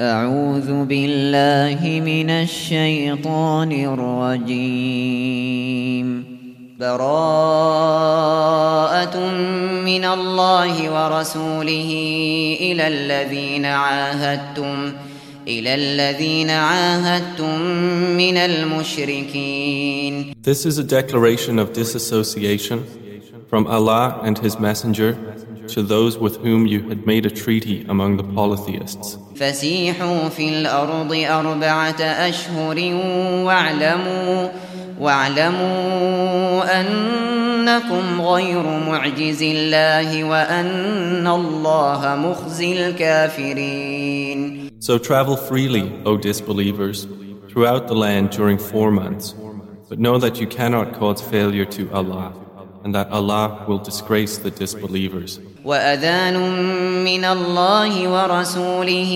أعوذ بالله من الشيطان الرجيم براءة من الله ورسوله إلى الذين عاهدتم إلى الذين عاهدتم من المشركين This is a declaration of disassociation from Allah and His Messenger to those with whom you had made a treaty among the polytheists. فسيحوا في الأرض أربعة أشهر واعلموا واعلموا أنكم غير معجز الله وأن الله مخزي الكافرين So travel freely, O disbelievers, throughout the land during four months, but know that you cannot cause failure to Allah, and that Allah will disgrace the disbelievers. وأذان من الله ورسوله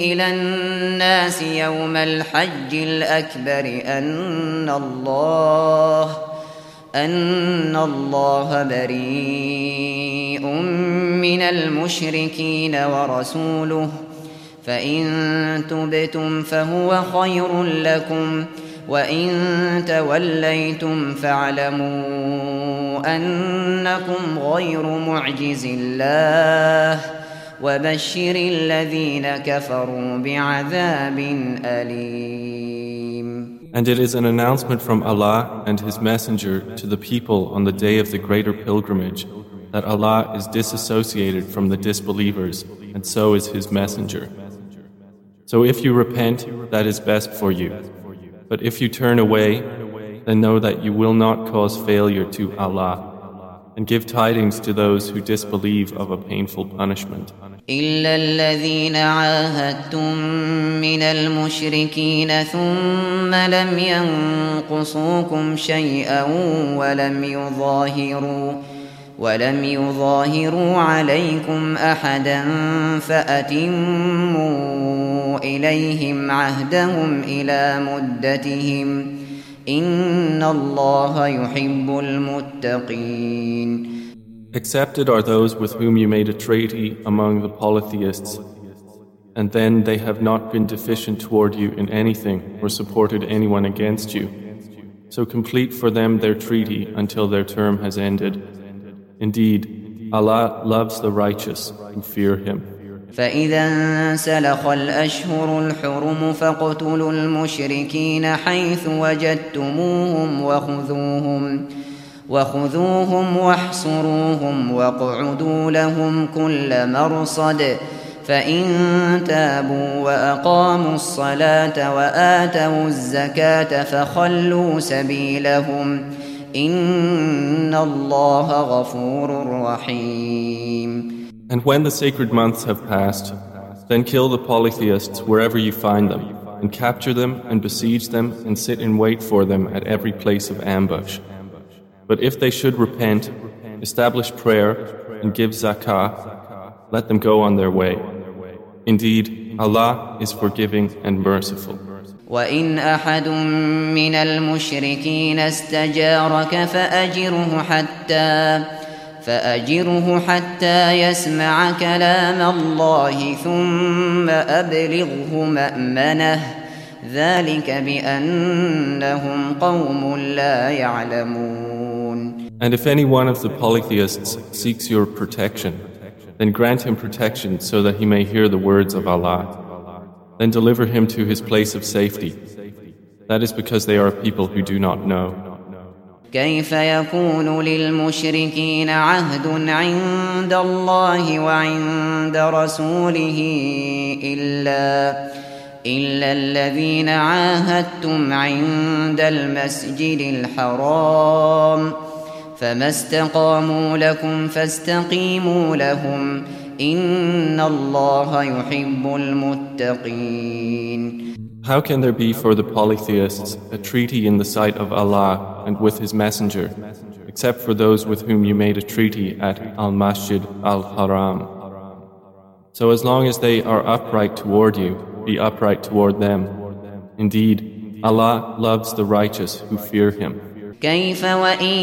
إلى الناس يوم الحج الأكبر أن الله أن الله بريء من المشركين ورسوله فإن تبتم فهو خير لكم وإن توليتم فاعلموا أنكم غير معجز الله وبشر الذين كفروا بعذاب أليم And it is an announcement from Allah and His Messenger to the people on the day of the greater pilgrimage that Allah is disassociated from the disbelievers, and so is His Messenger. So if you repent, that is best for you. But if you turn away, then know that you will not cause failure to Allah, and give tidings to those who disbelieve of a painful punishment. إلا الذين عاهدتم من المشركين ثم لم ينقصوكم شيئا ولم يظاهروا ولم يظاهروا عليكم أحدا فأتموا إليهم عهدهم إلى مدتهم إن الله يحب المتقين Accepted are those with whom you made a treaty among the polytheists, and then they have not been deficient toward you in anything or supported anyone against you. So complete for them their treaty until their term has ended. Indeed, Allah loves the righteous who fear Him. فإذا انسلخ الأشهر الحرم فاقتلوا المشركين حيث وجدتموهم وخذوهم وخذوهم واحصروهم واقعدوا لهم كل مرصد فإن تابوا وأقاموا الصلاة وآتوا الزكاة فخلوا سبيلهم And when the sacred months have passed, then kill the polytheists wherever you find them, and capture them and besiege them and sit in wait for them at every place of ambush. But if they should repent, establish prayer, and give zakah, let them go on their way. Indeed, Allah is forgiving and merciful. وإن أحد من المشركين استجارك فأجره حتى فأجره حتى يسمع كلام الله ثم أبلغه مأمنه ذلك بأنهم قوم لا يعلمون And if any one of the polytheists seeks your protection, then grant him protection so that he may hear the words of Allah. Then deliver him to his place of safety. That is because they are a people who do not know. كيف يكون للمشركين عهد عند الله وعند رسوله إلا إلا الذين عاهدتم عند المسجد الحرام فما استقاموا لكم فاستقيموا لهم how can there be for the polytheists a treaty in the sight of Allah and with His Messenger, except for those with whom you made a treaty at Al Masjid Al Haram? So as long as they are upright toward you, be upright toward them. Indeed, Allah loves the righteous who fear Him. كيف وإن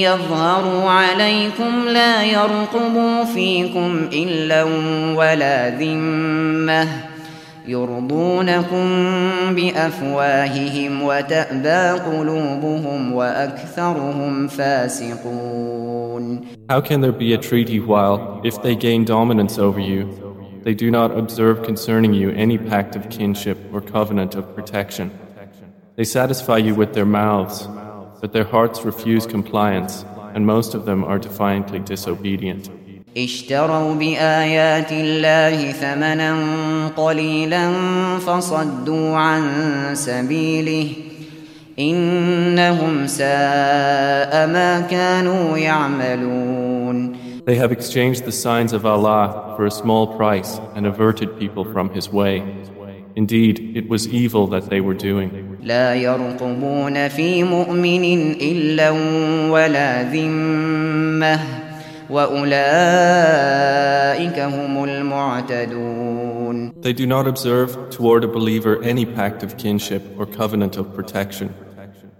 يظهروا عليكم لا يرقبوا فيكم إلا ولا ذمة يرضونكم بأفواههم وتأبى قلوبهم وأكثرهم فاسقون How can there be a treaty while, if they gain dominance over you, they do not observe concerning you any pact of kinship or covenant of protection? They satisfy you with their mouths, but their hearts refuse compliance, and most of them are defiantly disobedient. اشتروا بآيات الله ثمنا قليلا فصدوا عن سبيله إنهم ساء ما كانوا يعملون They have exchanged the signs of Allah for a small price and averted people from His way. Indeed, it was evil that they were doing. لا يرقبون في مؤمن إلا ولا ذمة وأولئك هم المعتدون They do not observe toward a believer any pact of kinship or covenant of protection,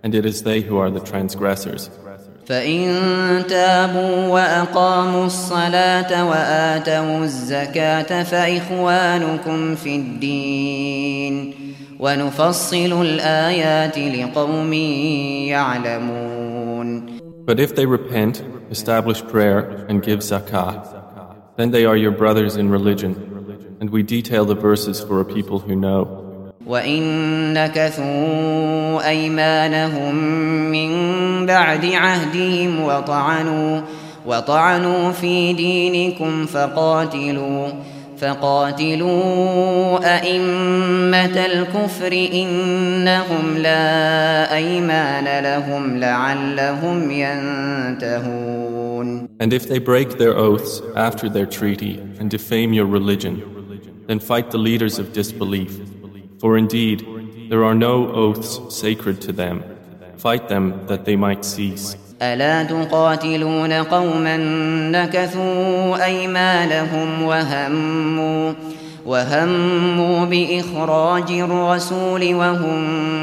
and it is they who are the transgressors. فإن تابوا وأقاموا الصلاة وآتوا الزكاة فإخوانكم في الدين ونفصل الآيات لقوم يعلمون But if they repent, establish prayer, and give zakah, then they are your brothers in religion, and we detail the verses for a people who know. وإن نكثوا أيمانهم من بعد عهدهم وطعنوا وطعنوا في دينكم فقاتلوا فقاتلوا أئمة الكفر إنهم لا أيمان لهم لعلهم ينتهون And if they break their oaths after their treaty and defame your religion, then fight the leaders of disbelief. For indeed, there are no oaths sacred to them. Fight them that they might cease. ألا تقاتلون قوما نكثوا أيمانهم وهموا وهموا بإخراج الرسول وهم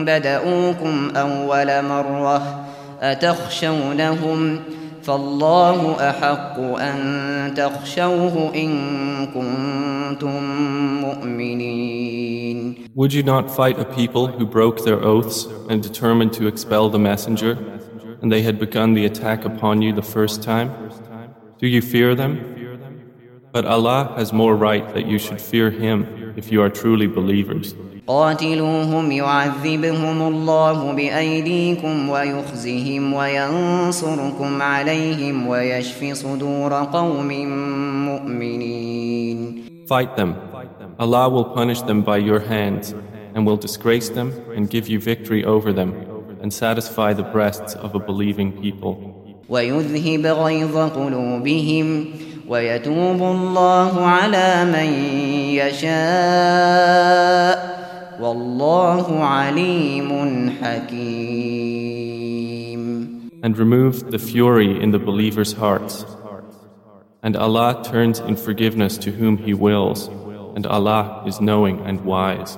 بدؤوكم أول مرة أتخشونهم فالله أحق أن تخشوه إن كنتم مؤمنين Would you not fight a people who broke their oaths and determined to expel the messenger, and they had begun the attack upon you the first time? Do you fear them? But Allah has more right that you should fear Him if you are truly believers. قاتلوهم يعذبهم الله بأيديكم ويخزهم وينصركم عليهم ويشف صدور قوم مؤمنين Fight them. Allah will punish them by your hands and will disgrace them and give you victory over them and satisfy the breasts of a believing people. ويذهب غيظ قلوبهم ويتوب الله على من يشاء والله عليم حكيم and remove the fury in the believers' hearts. And Allah turns in forgiveness to whom He wills, and Allah is knowing and wise.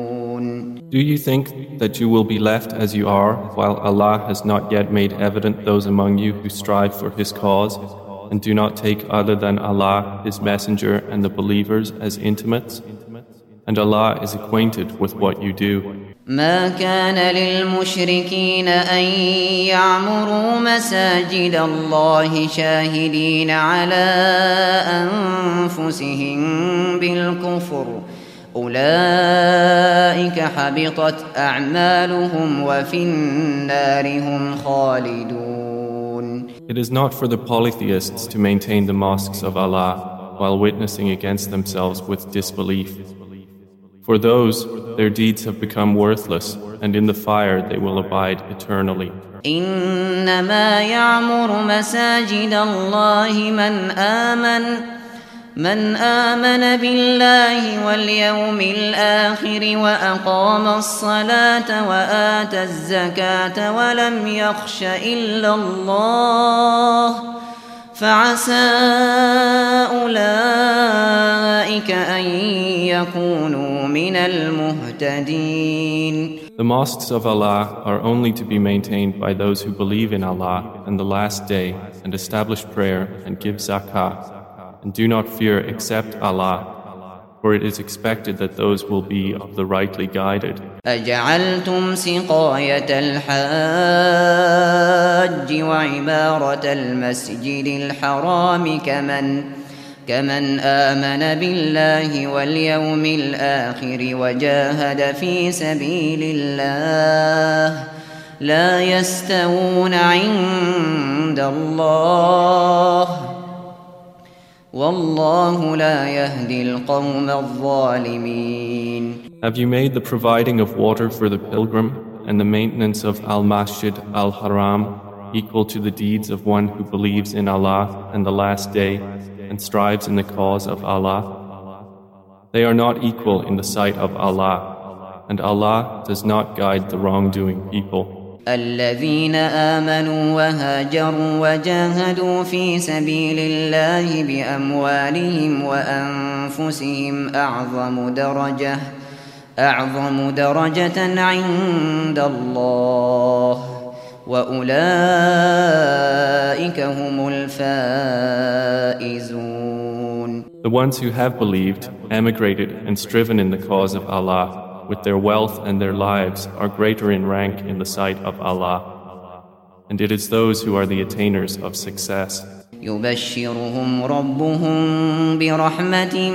Do you think that you will be left as you are while Allah has not yet made evident those among you who strive for His cause and do not take other than Allah, His Messenger, and the believers as intimates? And Allah is acquainted with what you do. ما كان للمشركين أن يعمروا مساجد الله شاهدين على أنفسهم بالكفر أولئك حبطت أعمالهم وفي النار هم خالدون It is not for the polytheists to maintain the mosques of Allah while witnessing against themselves with disbelief. For those, their deeds have become worthless, and in the fire they will abide eternally. إنما يعمر مساجد الله من آمن من آمن بالله واليوم الآخر وأقام الصلاة وآتى الزكاة ولم يخش إلا الله فعسى أولئك أن يكونوا من المهتدين The mosques of Allah are only to be maintained by those who believe in Allah and the last day and establish prayer and give zakah and do not fear except Allah for it is expected that those will be of the rightly guided. أجعلتم سقاية الحاج وعمارة المسجد الحرام كمن كمن آمن بالله واليوم الآخر وجاهد في سبيل الله لا يستوون عند الله Have you made the providing of water for the pilgrim and the maintenance of Al-Masjid Al-Haram equal to the deeds of one who believes in Allah and the last day and strives in the cause of Allah? They are not equal in the sight of Allah, and Allah does not guide the wrongdoing people. الذين آمنوا وهاجروا وجاهدوا في سبيل الله بأموالهم وأنفسهم أعظم درجة أعظم درجة عند الله وأولئك هم الفائزون. The ones who have believed, emigrated and striven in the cause of Allah. with their wealth and their lives are greater in rank in the sight of Allah. And it is those who are the attainers of success. يبشرهم ربهم برحمة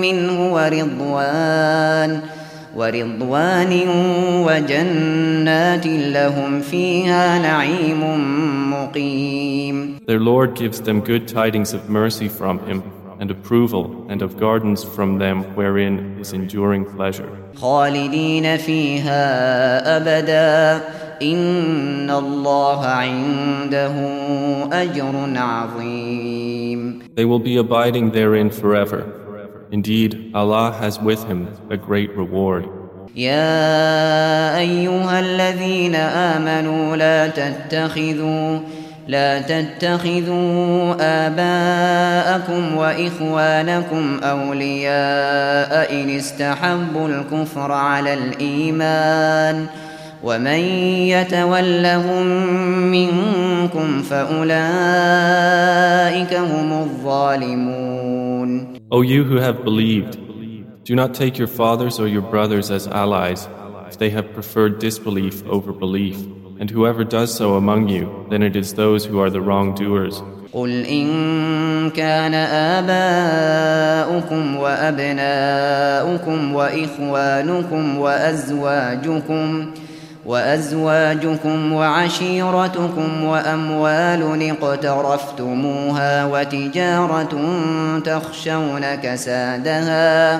منه ورضوان ورضوان وجنات لهم فيها نعيم مقيم Their Lord gives them good tidings of mercy from Him and approval and of gardens from them wherein is enduring pleasure. خالدين فيها أبدا إن الله عنده أجر عظيم They will be abiding therein forever. Indeed, Allah has with him a great reward. يا أيها الذين آمنوا لا تتخذوا لا تتخذوا آباءكم وإخوانكم أولياء إن استحبوا الكفر على الإيمان ومن يتولهم منكم فأولئك هم الظالمون O you who have believed, do not take your fathers or your brothers as allies if they have preferred disbelief over belief. And whoever does so among you, then it is those who are the wrongdoers. قل إن كان آباؤكم وأبناؤكم وإخوانكم وأزواجكم وأزواجكم وعشيرتكم وأموال اقترفتموها وتجارة تخشون كسادها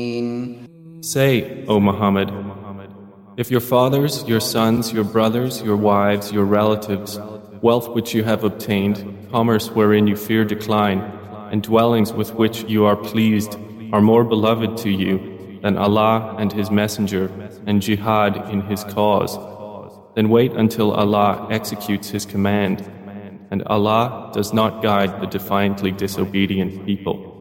Say, O Muhammad, if your fathers, your sons, your brothers, your wives, your relatives, wealth which you have obtained, commerce wherein you fear decline, and dwellings with which you are pleased are more beloved to you than Allah and His Messenger and jihad in His cause, then wait until Allah executes His command and Allah does not guide the defiantly disobedient people.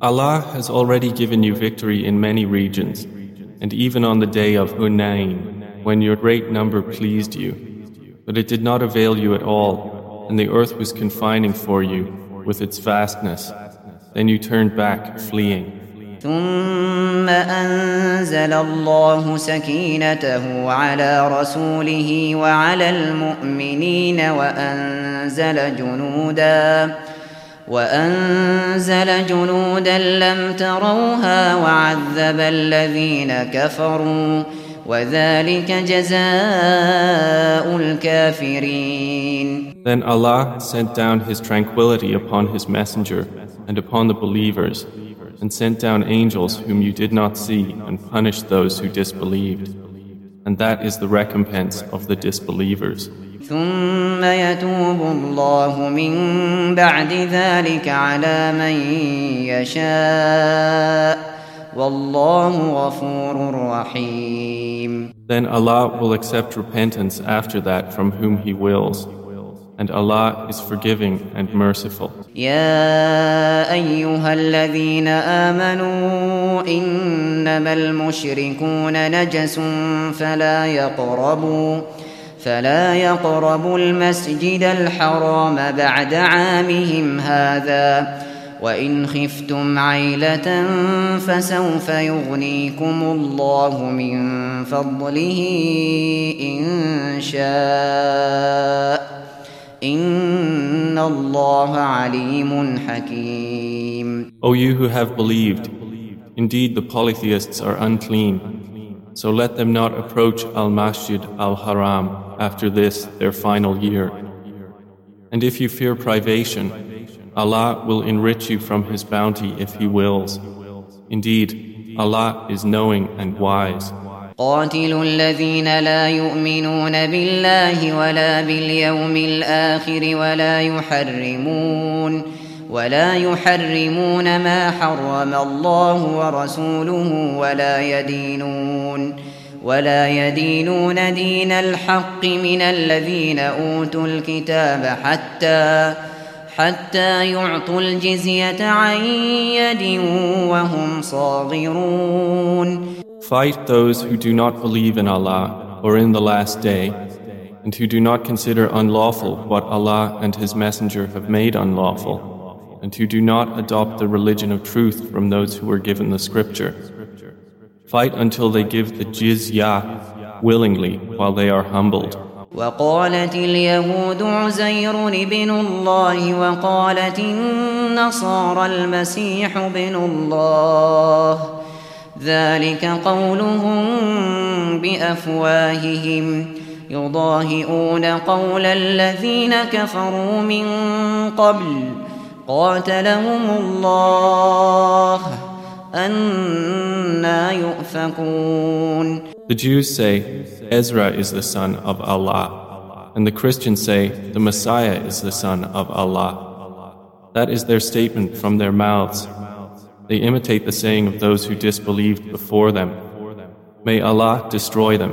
Allah has already given you victory in many regions, and even on the day of Hunayn, when your great number pleased you. But it did not avail you at all, and the earth was confining for you with its vastness. Then you turned back, fleeing. ثم أنزل الله سكينته على رسوله وعلى المؤمنين وأنزل جنوداً وأنزل جنودا لم تروها وعذب الذين كفروا وذلك جزاء الكافرين Then Allah sent down His tranquility upon His messenger and upon the believers and sent down angels whom you did not see and punished those who disbelieved. And that is the recompense of the disbelievers. ثم يتوب الله من بعد ذلك على من يشاء والله غفور رحيم Then Allah will accept repentance after that from whom He wills. And Allah is forgiving and merciful. يا أيها الذين آمنوا إنما المشركون نجس فلا يقربوا فلا يقربوا المسجد الحرام بعد عامهم هذا. وإن خفتم عيلة فسوف يغنيكم الله من فضله إن شاء. إن الله عليم حكيم. O you who have believed, indeed the polytheists are unclean. So let them not approach Al Masjid Al Haram after this, their final year. And if you fear privation, Allah will enrich you from His bounty if He wills. Indeed, Allah is knowing and wise. قاتلوا الذين لا يؤمنون بالله ولا باليوم الآخر ولا يحرمون ولا يحرمون ما حرم الله ورسوله ولا يدينون ولا يدينون دين الحق من الذين أوتوا الكتاب حتى حتى يعطوا الجزية عن يد وهم صاغرون Fight those who do not believe in Allah or in the last day and who do not consider unlawful what Allah and His Messenger have made unlawful and who do not adopt the religion of truth from those who were given the scripture. Fight until they give the jizya willingly while they are humbled. وقالت اليهود عزير ابن الله وقالت النصارى المسيح ابن الله ذلك قولهم بأفواههم يضاهئون قول الذين كفروا من قبل قاتلهم الله أنا يؤفكون The Jews say, Ezra is the son of Allah, and the Christians say, the Messiah is the son of Allah. That is their statement from their mouths. They imitate the saying of those who disbelieved before them. May Allah destroy them.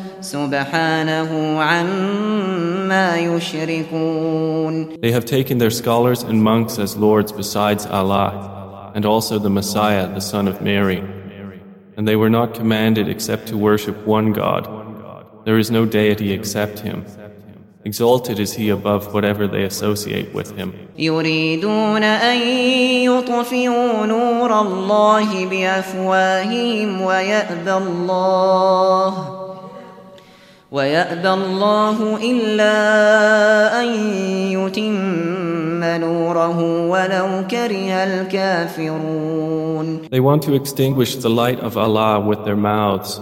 They have taken their scholars and monks as lords besides Allah, and also the Messiah, the son of Mary. And they were not commanded except to worship one God. There is no deity except Him. Exalted is He above whatever they associate with Him. يريدون أن يطفئوا نور الله بأفواههم ويأبى الله ويأبى الله إلا أن يتم نوره ولو كره الكافرون They want to extinguish the light of Allah with their mouths,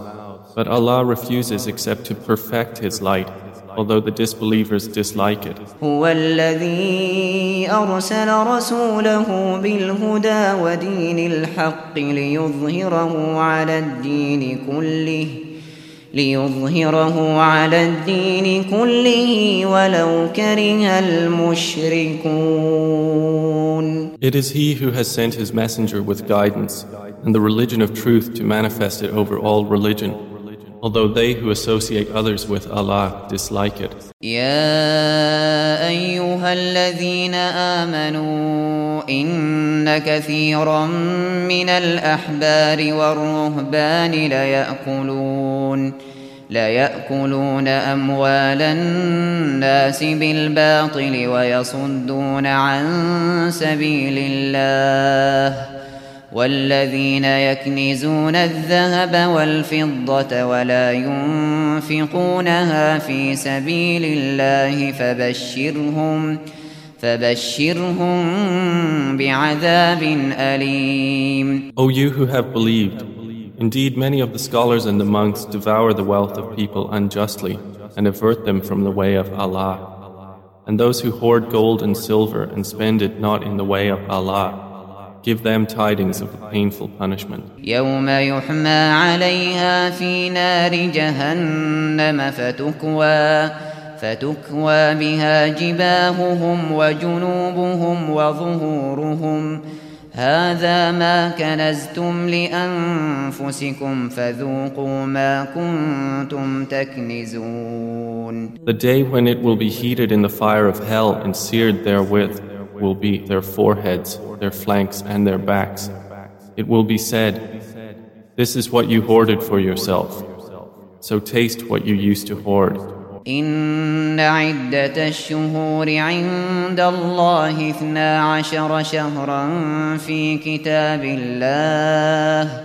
but Allah refuses except to perfect His light, although the disbelievers dislike it. هو الذي أرسل رسوله بالهدى ودين الحق ليظهره على الدين كله ليظهره على الدين كله ولو كره المشركون It is He who has sent His messenger with guidance and the religion of truth to manifest it over all religion, although they who associate others with Allah dislike it. يا أيها الذين آمنوا إن كثيرا من الأحبار والرهبان ليأكلون ليأكلون أموال الناس بالباطل ويصدون عن سبيل الله والذين يكنزون الذهب والفضة ولا ينفقونها في سبيل الله فبشرهم فبشرهم بعذاب أليم O you who have believed, indeed many of the scholars and the monks devour the wealth of people unjustly and avert them from the way of Allah. And those who hoard gold and silver and spend it not in the way of Allah, give them tidings of a painful punishment. يوم يحمى عليها في نار جهنم فتكوى فتكوى بها جباههم وجنوبهم وظهورهم هذا ما كنزتم لأنفسكم فذوقوا ما كنتم تكنزون The day when it will be heated in the fire of hell and seared therewith will be their foreheads, their flanks, and their backs. It will be said, This is what you hoarded for yourself. So taste what you used to hoard. إن عدة الشهور عند الله اثنا عشر شهرا في كتاب الله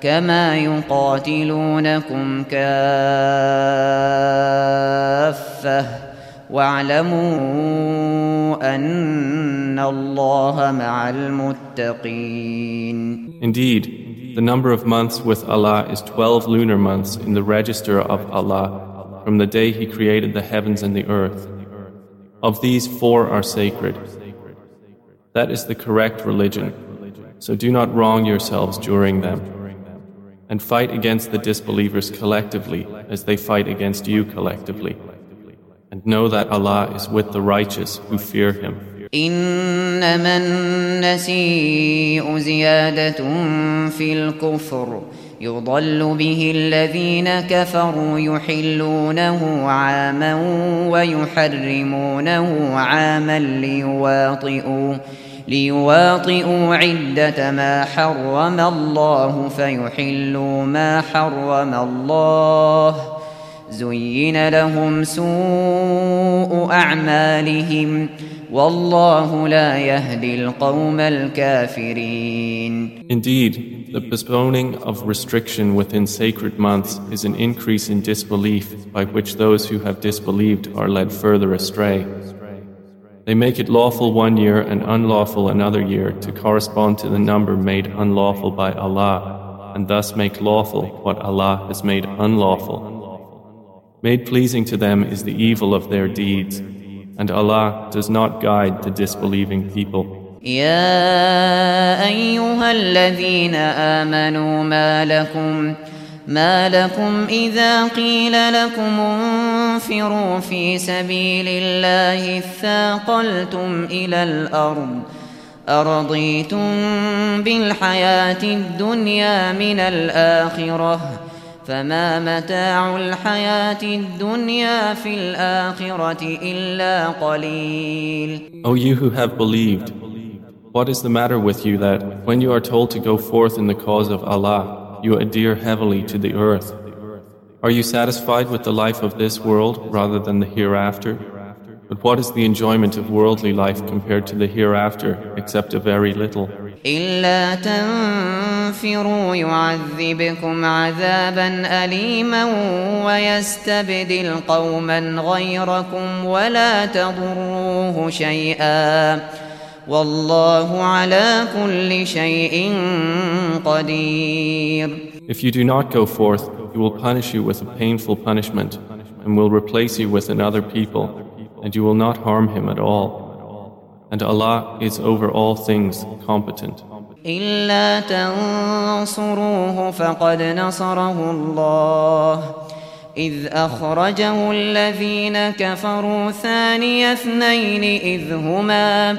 كما يقاتلونكم كافة واعلموا أن الله مع المتقين Indeed, the number of months with Allah is 12 lunar months in the register of Allah from the day He created the heavens and the earth. Of these, four are sacred. That is the correct religion. So do not wrong yourselves during them. And fight against the disbelievers collectively as they fight against you collectively. And know that Allah is with the righteous who fear Him. إنما النسيء زيادة في الكفر يضل به الذين كفروا يحلونه عاما ويحرمونه عاما ليواطئوا ليواطئوا عدة ما حرم الله فيحلوا ما حرم الله زين لهم سوء أعمالهم والله لا يهدي القوم الكافرين Indeed, the postponing of restriction within sacred months is an increase in disbelief by which those who have disbelieved are led further astray. They make it lawful one year and unlawful another year to correspond to the number made unlawful by Allah, and thus make lawful what Allah has made unlawful. Made pleasing to them is the evil of their deeds, and Allah does not guide the disbelieving people. يا أيها الذين آمنوا ما لكم ما لكم إذا قيل لكم انفروا في سبيل الله اثاقلتم إلى الأرض أرضيتم بالحياة الدنيا من الآخرة فما متاع الحياة الدنيا في الآخرة إلا قليل. O you who have believed, what is the matter with you that, when you are told to go forth in the cause of Allah, you adhere heavily to the earth? Are you satisfied with the life of this world rather than the hereafter? But what is the enjoyment of worldly life compared to the hereafter except a very little? إلا تنفروا يعذبكم عذابا أليما ويستبدل قوما غيركم ولا تضروه شيئا والله على كل شيء قدير If you do not go forth, he will punish you with a painful punishment and will replace you with another people and you will not harm him at all. And Allah is over all things competent. إلا تنصروه فقد نصره الله إذ أخرجه الذين كفروا ثاني اثنين إذ هما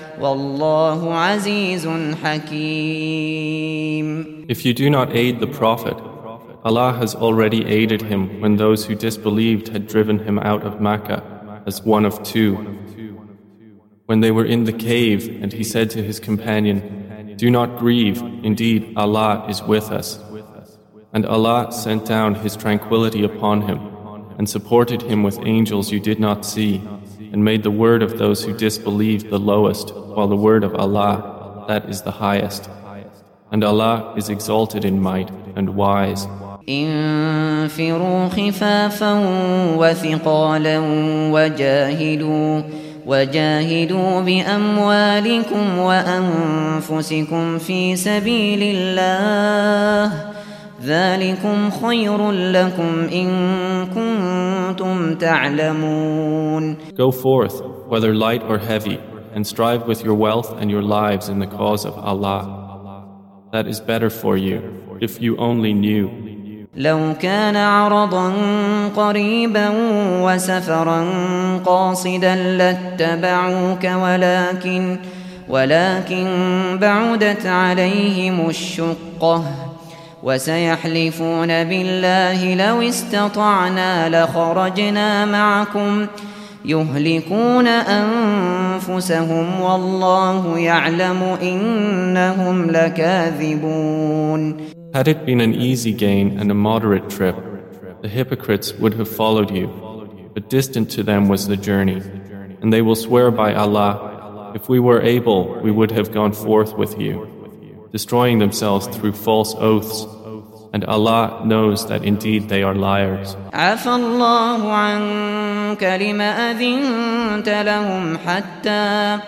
If you do not aid the Prophet, Allah has already aided him when those who disbelieved had driven him out of Makkah as one of two. When they were in the cave, and he said to his companion, Do not grieve, indeed Allah is with us. And Allah sent down His tranquility upon him, and supported him with angels you did not see, and made the word of those who disbelieved the lowest, while the word of Allah, that is the highest. And Allah is exalted in might and wise. انفروا خفافا وثقالا وجاهدوا وجاهدوا بأموالكم وأنفسكم في سبيل الله ذلكم خير لكم إن كنتم تعلمون Go forth, whether light or heavy, and strive with your wealth and your lives in the cause of Allah. That is better for you, if you only knew. لو كان عرضا قريبا وسفرا قاصدا لاتبعوك ولكن ولكن بعدت عليهم الشقة وسيحلفون بالله لو استطعنا لخرجنا معكم يهلكون أنفسهم والله يعلم إنهم لكاذبون Had it been an easy gain and a moderate trip, the hypocrites would have followed you, but distant to them was the journey. And they will swear by Allah, if we were able, we would have gone forth with you, destroying themselves through false oaths. And Allah knows that indeed they are liars. عفى الله عنك لم أذنت لهم حتى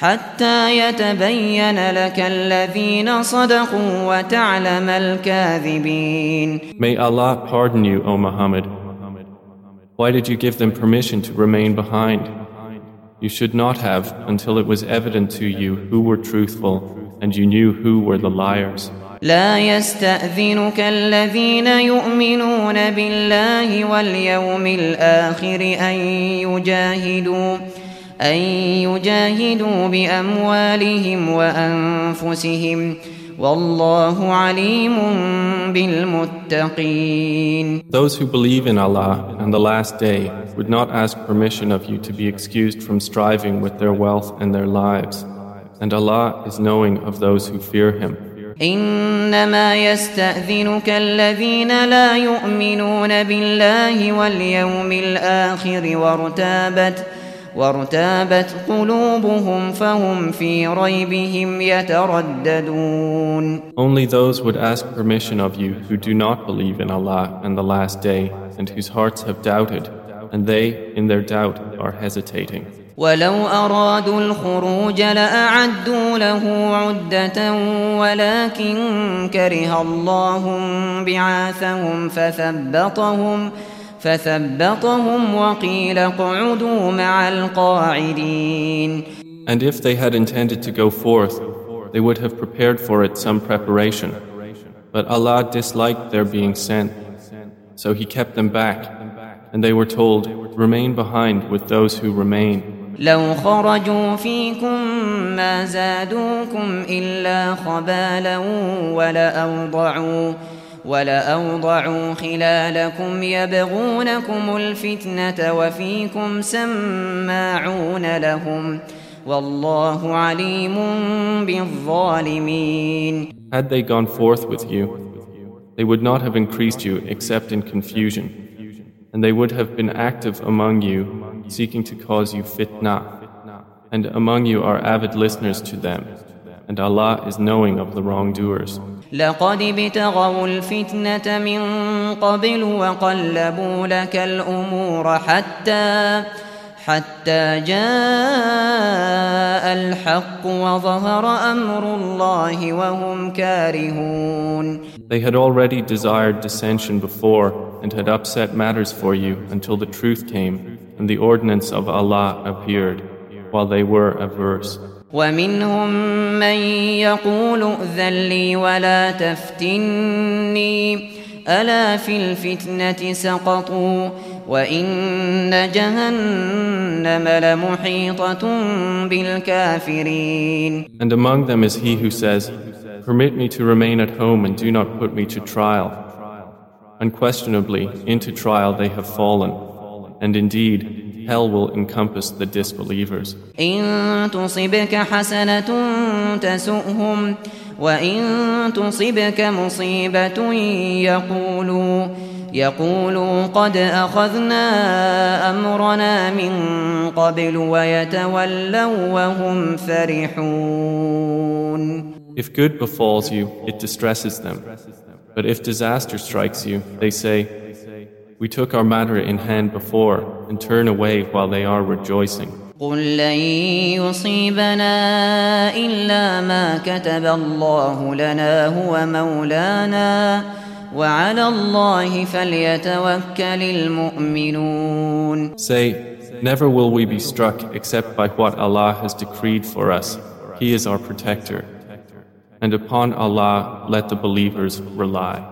حتى يتبين لك الذين صدقوا وتعلم الكاذبين May Allah pardon you, O Muhammad. Why did you give them permission to remain behind? You should not have until it was evident to you who were truthful and you knew who were the liars. لا يستأذنك الذين يؤمنون بالله واليوم الآخر أن يجاهدوا أن يجاهدوا بأموالهم وأنفسهم والله عليم بالمتقين Those who believe in Allah and the last day would not ask permission of you to be excused from striving with their wealth and their lives. And Allah is knowing of those who fear Him. إنما يستأذنك الذين لا يؤمنون بالله واليوم الآخر وارتابت وارتابت قلوبهم فهم في ريبهم يترددون Only those would ask permission of you who do not believe in Allah and the last day and whose hearts have doubted, and they, in their doubt, are hesitating. ولو أرادوا الخروج لأعدوا له عدة ولكن كره الله بعاثهم فثبطهم فثبطهم وقيل اقعدوا مع القاعدين And if they had intended to go forth, they would have prepared for it some preparation. But Allah disliked their being sent, so He kept them back, And they were told, Remain behind with those who remain. لو خرجوا فيكم ما زادوكم إلا خبالا ولأوضعوا ولأوضعوا خلالكم يبغونكم الفتنة وفيكم سماعون لهم والله عليم بالظالمين Had they gone forth with you, they would not have increased you except in confusion, and they would have been active among you, seeking to cause you fitna, and among you are avid listeners to them, and Allah is knowing of the wrongdoers. لقد ابتغوا الفتنة من قبل وقلبوا لك الأمور حتى حتى جاء الحق وظهر أمر الله وهم كارهون They had already desired dissension before and had upset matters for you until the truth came and the ordinance of Allah appeared while they were averse. ومنهم من يقول ائذن لي ولا تفتني ألا في الفتنة سقطوا وإن جهنم لمحيطة بالكافرين And among them is he who says, Permit me to remain at home and do not put me to trial. Unquestionably, into trial they have fallen. And indeed, hell will encompass the disbelievers. إن تصبك حسنة تسؤهم وإن تصبك مصيبة يقولوا يقولوا قد أخذنا أمرنا من قبل ويتولوا وهم فرحون If good befalls you, it distresses them. But if disaster strikes you, they say, We took our matter in hand before, and turn away while they are rejoicing. قل لن يصيبنا إلا ما كتب الله لنا هو مولانا وعلى الله فليتوكل المؤمنون Say, Never will we be struck except by what Allah has decreed for us. He is our protector. And upon Allah let the believers rely.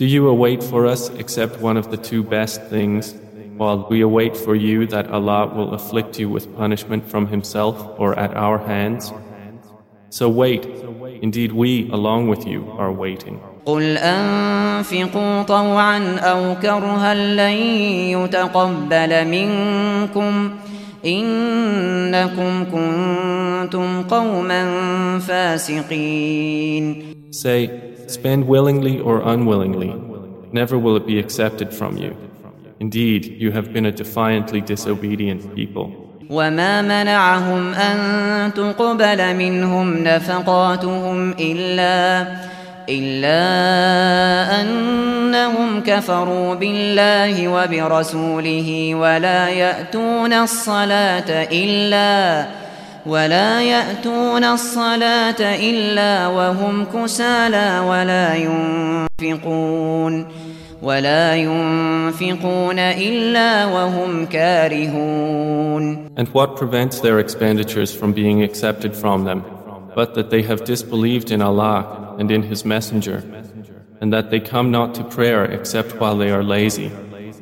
Do you await for us except one of the two best things, while we await for you that Allah will afflict you with punishment from Himself or at our hands? So wait, indeed we, along with you, are waiting. قل أنفقوا طوعا أو كرها لن يتقبل منكم إنكم كنتم قوما فاسقين Say, spend willingly or unwillingly, never will it be accepted from you. Indeed, you have been a defiantly disobedient people. وما منعهم أن تقبل منهم نفقاتهم إلا إلا أنهم كفروا بالله وبرسوله ولا يأتون الصلاة إلا ولا يأتون الصلاة إلا وهم كسالى ولا ينفقون ولا ينفقون إلا وهم كارهون And what prevents their expenditures from being accepted from them, but that they have disbelieved in Allah and in His Messenger, and that they come not to prayer except while they are lazy,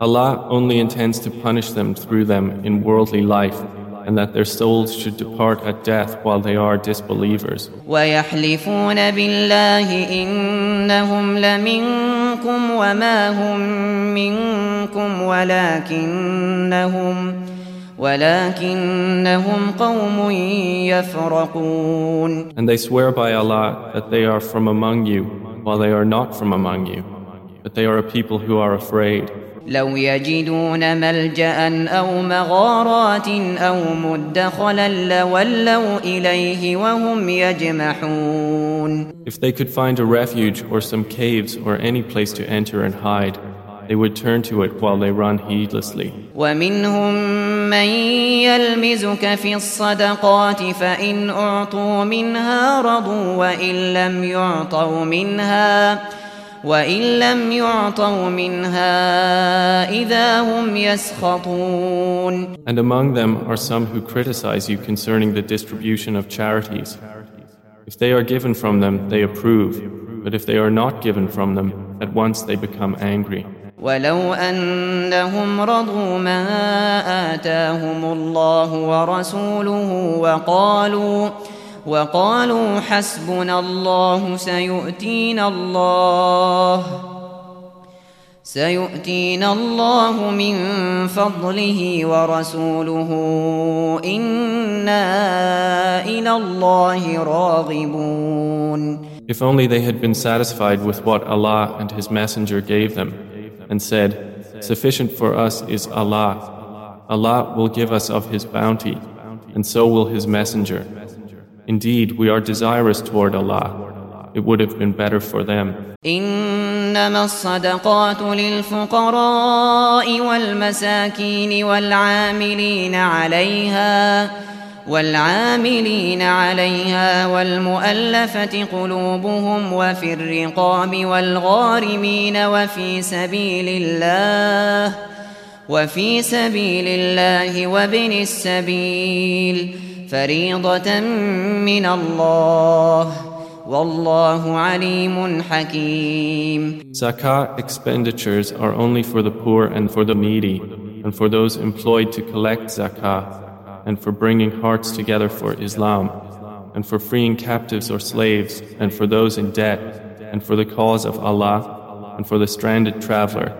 Allah only intends to punish them through them in worldly life, and that their souls should depart at death while they are disbelievers. ويحلفون بالله إنهم لمنكم وما هم منكم ولكنهم ولكنهم قوم يفرقون And they swear by Allah that they are from among you, while they are not from among you. But they are a people who are afraid. لو يجدون ملجأ أو مغارات أو مدخلا لولوا إليه وهم يجمحون If they could find a refuge or some caves or any place to enter and hide, they would turn to it while they run heedlessly. ومنهم من يلمزك في الصدقات فإن أعطوا منها رضوا وإن لم يعطوا منها وإن لم يعطوا منها إذا هم يسخطون And among them are some who criticize you concerning the distribution of charities. If they are given from them, they approve, but if they are not given from them, at once they become angry. ولو أنهم رضوا ما آتاهم الله ورسوله وقالوا وقالوا حسبنا الله سيؤتينا الله سيؤتينا الله من فضله ورسوله إنا إلى الله راغبون If only they had been satisfied with what Allah and His Messenger gave them, and said, Sufficient for us is Allah. Allah will give us of His bounty, and so will His Messenger. Indeed, we are desirous toward Allah. It would have been better for them. إنما الصدقات للفقراء والمساكين والعاملين عليها والعاملين عليها والمؤلفة قلوبهم وفي الرقاب والغارمين وفي سبيل الله وفي سبيل الله وابن السبيل فريضة من الله والله عليم حكيم Zakah expenditures are only for the poor and for the needy, and for those employed to collect zakah, and for bringing hearts together for Islam, and for freeing captives or slaves, and for those in debt, and for the cause of Allah, and for the stranded traveler,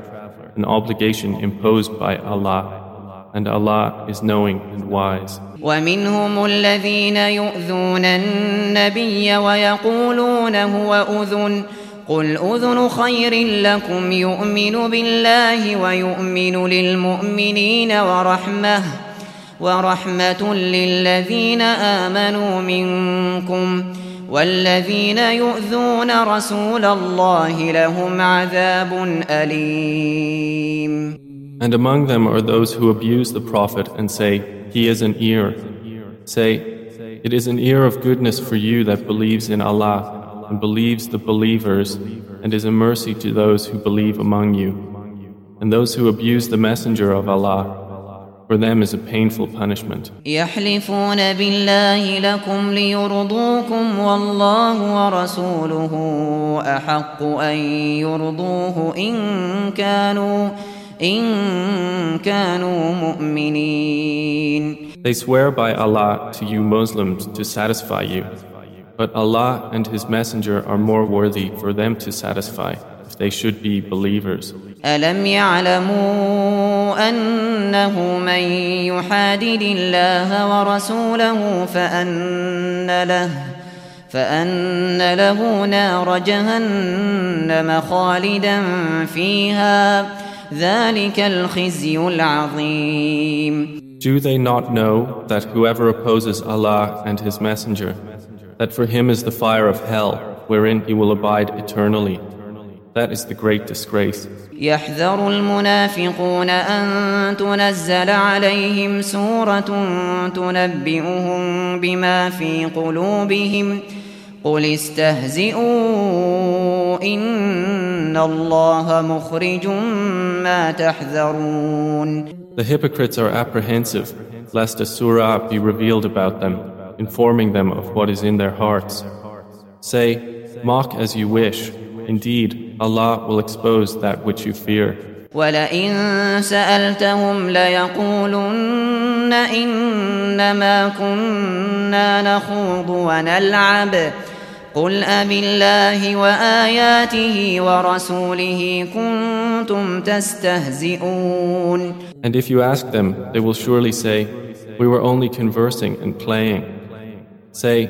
an obligation imposed by Allah, and Allah is knowing and wise. ومنهم الذين يؤذون النبي ويقولون هو أذن قل أذن خير لكم يؤمن بالله ويؤمن للمؤمنين ورحمة ورحمة للذين آمنوا منكم والذين يؤذون رسول الله لهم عذاب أليم. And among them are those who abuse the Prophet and say, He is an ear. Say, It is an ear of goodness for you that believes in Allah and believes the believers and is a mercy to those who believe among you. And those who abuse the Messenger of Allah, for them is a painful punishment. يحلفون بالله لكم ليرضوكم والله ورسوله أحق أن يرضوه إن كانوا إن كانوا مؤمنين They swear by Allah to you Muslims to satisfy you. But Allah and His Messenger are more worthy for them to satisfy if they should be believers. ألم يعلموا أنه من يحادد الله ورسوله فأن له فأن له نار جهنم خالدا فيها ذلك الخزي العظيم Do they not know that whoever opposes Allah and His Messenger, that for him is the fire of hell, wherein he will abide eternally? That is the great disgrace. يحذر المنافقون أن تنزل عليهم سورة تنبئهم بما في قلوبهم قل استهزئوا إن الله مخرج ما تحذرون The hypocrites are apprehensive lest a surah be revealed about them, informing them of what is in their hearts. Say, mock as you wish. Indeed, Allah will expose that which you fear. ولئن سألتهم ليقولن إنما كنا نخوض ونلعب قل أب الله وآياته ورسوله كنتم تستهزئون And if you ask them, they will surely say, We were only conversing and playing. Say,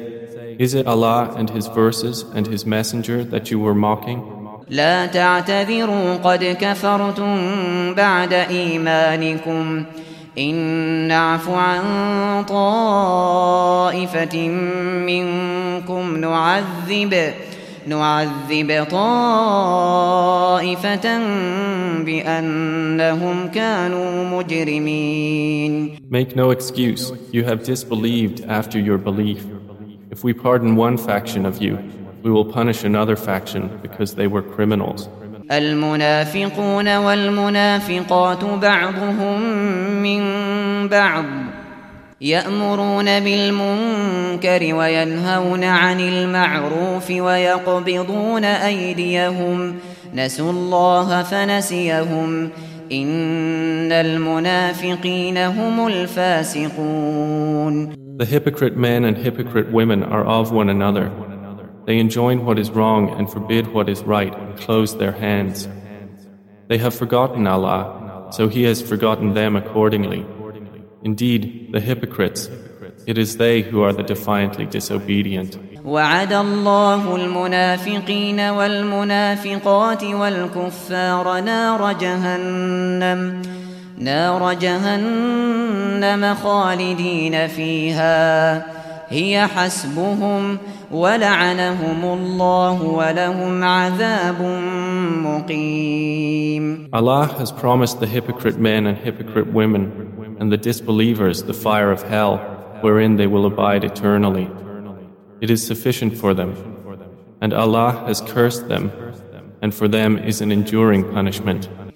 Is it Allah and His verses and His Messenger that you were mocking? لا تعتذروا قد كفرتم بعد إيمانكم إن نعف عن طائفة منكم نعذب نعذب طائفة بأنهم كانوا مجرمين Make no excuse, you have disbelieved after your belief. If we pardon one faction of you, we will punish another faction because they were criminals. المنافقون والمنافقات بعضهم من بعض يأمرون بالمنكر وينهون عن المعروف ويقبضون أيديهم. نسوا الله فنسيهم. إن المنافقين هم الفاسقون. The hypocrite men and hypocrite women are of one another. They enjoin what is wrong and forbid what is right and close their hands. They have forgotten Allah, so He has forgotten them accordingly. Indeed, the hypocrites, it is they who are the defiantly disobedient. وعد الله المنافقين والمنافقات والكفار نار جهنم نار جهنم خالدين فيها هي حسبهم ولعنهم الله ولهم عذاب مقيم Allah has promised the hypocrite men and hypocrite women and the disbelievers the fire of hell wherein they will abide eternally. It is sufficient for them. And Allah has cursed them and for them is an enduring punishment.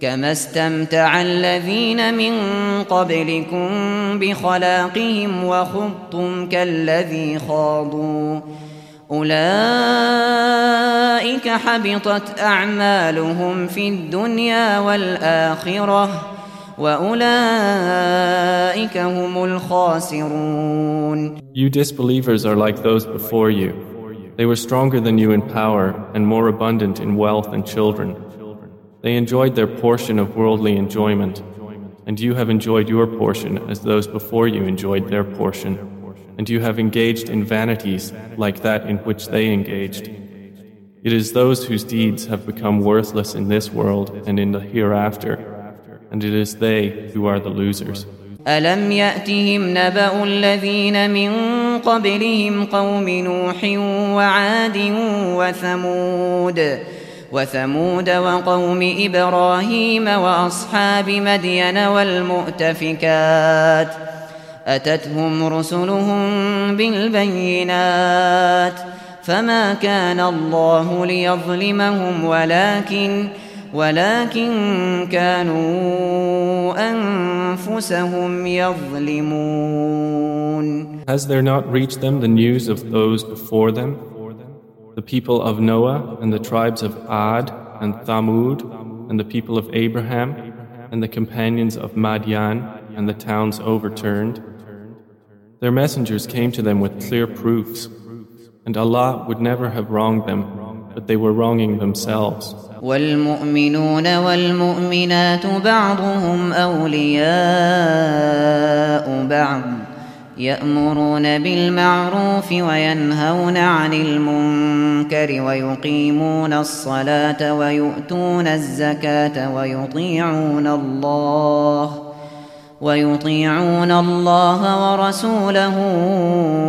كما استمتع الذين من قبلكم بخلاقهم وخضتم كالذي خاضوا أولئك حبطت أعمالهم في الدنيا والآخرة وأولئك هم الخاسرون You disbelievers are like those before you. They were stronger than you in power and more abundant in wealth and children. They enjoyed their portion of worldly enjoyment, and you have enjoyed your portion as those before you enjoyed their portion, and you have engaged in vanities like that in which they engaged. It is those whose deeds have become worthless in this world and in the hereafter, and it is they who are the losers. ألم يأتهم نبأ الذين من قبلهم قوم نوح وعاد وثمود وثمود وقوم إبراهيم وأصحاب مدين والمؤتفكات أتتهم رسلهم بالبينات فما كان الله ليظلمهم ولكن ولكن كانوا أنفسهم يظلمون Has there not reached them the news of those before them? The people of Noah and the tribes of Ad and Thamud and the people of Abraham and the companions of Madian and the towns overturned. Their messengers came to them with clear proofs, and Allah would never have wronged them, but they were wronging themselves. والمؤمنون والمؤمنات بعضهم أولياء بعض يأمرون بالمعروف وينهون عن المنكر ويقيمون الصلاة ويؤتون الزكاة ويطيعون الله ويطيعون الله ورسوله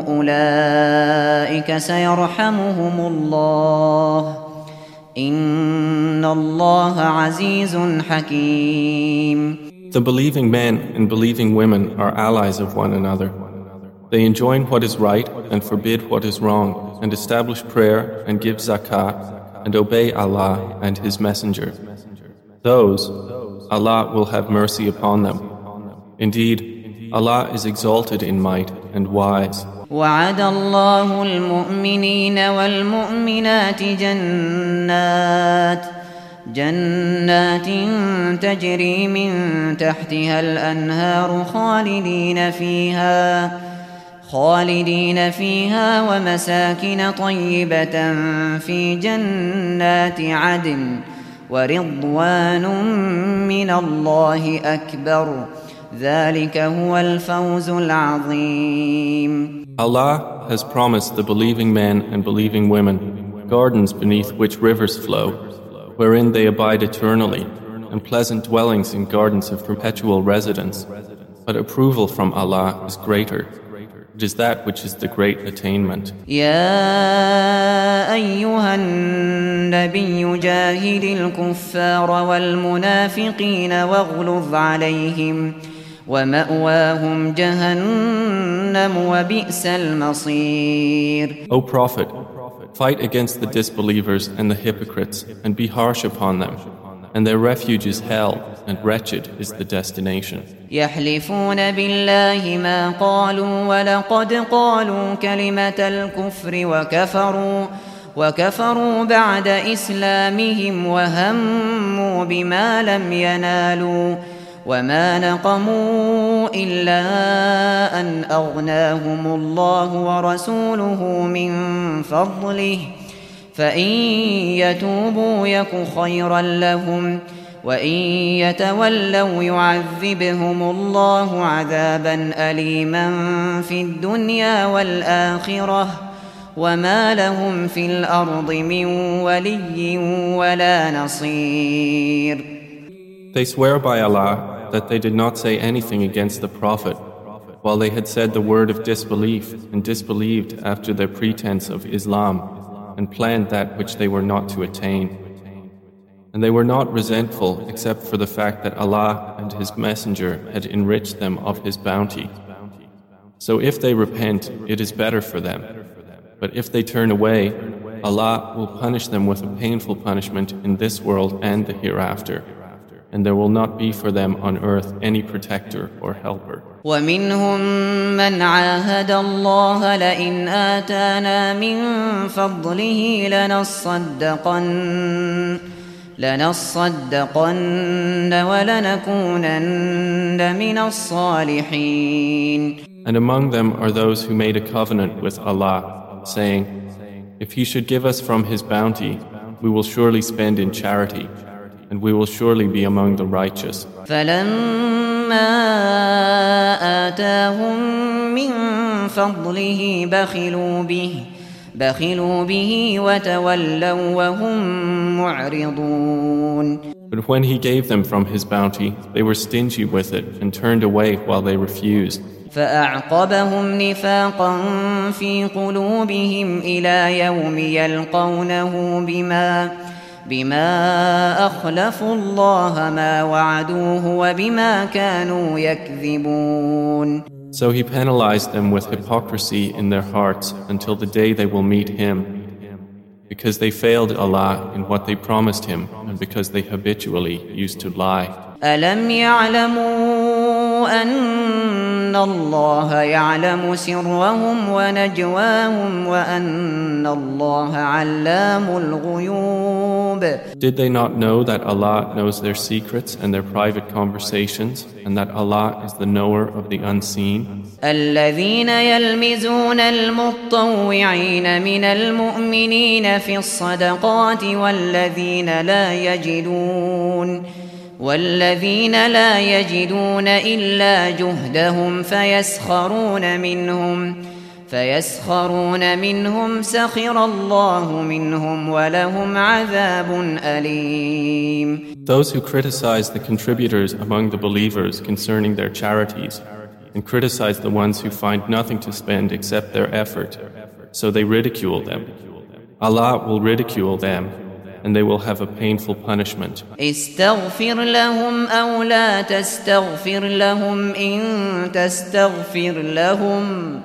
أولئك سيرحمهم الله إن الله عزيز حكيم The believing men and believing women are allies of one another. They enjoin what is right and forbid what is wrong, and establish prayer and give zakah, and obey Allah and His Messenger. Those, Allah will have mercy upon them. Indeed, Allah is exalted in might and wise. وعد الله المؤمنين والمؤمنات جنات جنات تجري من تحتها الأنهار خالدين فيها خالدين فيها ومساكن طيبة في جنات عدن ورضوان من الله أكبر ذلك هو الفوز العظيم Allah has promised the believing men and believing women gardens beneath which rivers flow, wherein they abide eternally, and pleasant dwellings in gardens of perpetual residence. But approval from Allah is greater. It is that which is the great attainment. يا أيها النبي جاهد الكفار والمنافقين واغلظ عليهم ومأواهم جهنم وبئس المصير O Prophet, fight against the disbelievers and the hypocrites and be harsh upon them. And their refuge is hell, and wretched is the destination. يحلفون بالله ما قالوا ولقد قالوا كلمة الكفر وكفروا وكفروا بعد إسلامهم وهموا بما لم ينالوا وما نقموا إلا أن أغناهم الله ورسوله من فضله فإن يتوبوا يك خيرا لهم وإن يتولوا يعذبهم الله عذابا أليما في الدنيا والآخرة وما لهم في الأرض من ولي ولا نصير They swear by Allah that they did not say anything against the Prophet, while they had said the word of disbelief and disbelieved after their pretense of Islam, and planned that which they were not to attain. And they were not resentful except for the fact that Allah and His Messenger had enriched them of His bounty. So if they repent, it is better for them. But if they turn away, Allah will punish them with a painful punishment in this world and the hereafter and there will not be for them on earth any protector or helper. ومنهم من عاهد الله لئن آتانا من فضله لنصدقن لنصدقن ولنكونن من الصالحين And among them are those who made a covenant with Allah, saying, If He should give us from His bounty, we will surely spend in charity and we will surely be among the righteous. فلما آتاهم من فضله بخلوا به بخلوا به وتولوا وهم معرضون But when he gave them from his bounty, they were stingy with it and turned away while they refused. فأعقبهم نفاقا في قلوبهم إلى يوم يلقونه بما بما أخلفوا الله ما وعدوه وبما كانوا يكذبون So he penalized them with hypocrisy in their hearts until the day they will meet him because they failed Allah in what they promised him and because they habitually used to lie. ألم يعلموا أن الله يعلم سرهم ونجواهم وأن الله علام الغيوب Did they not know that Allah knows their secrets and their private conversations and that Allah is the knower of the unseen? الذين يلمزون المطوعين من المؤمنين في الصدقات والذين لا يجدون والذين لا يجدون إلا جهدهم فيسخرون منهم فيسخرون منهم سخر الله منهم ولهم عذاب أليم Those who criticize the contributors among the believers concerning their charities and criticize the ones who find nothing to spend except their effort, so they ridicule them. Allah will ridicule them and they will have a painful punishment. استغفر لهم أو لا تستغفر لهم إن تستغفر لهم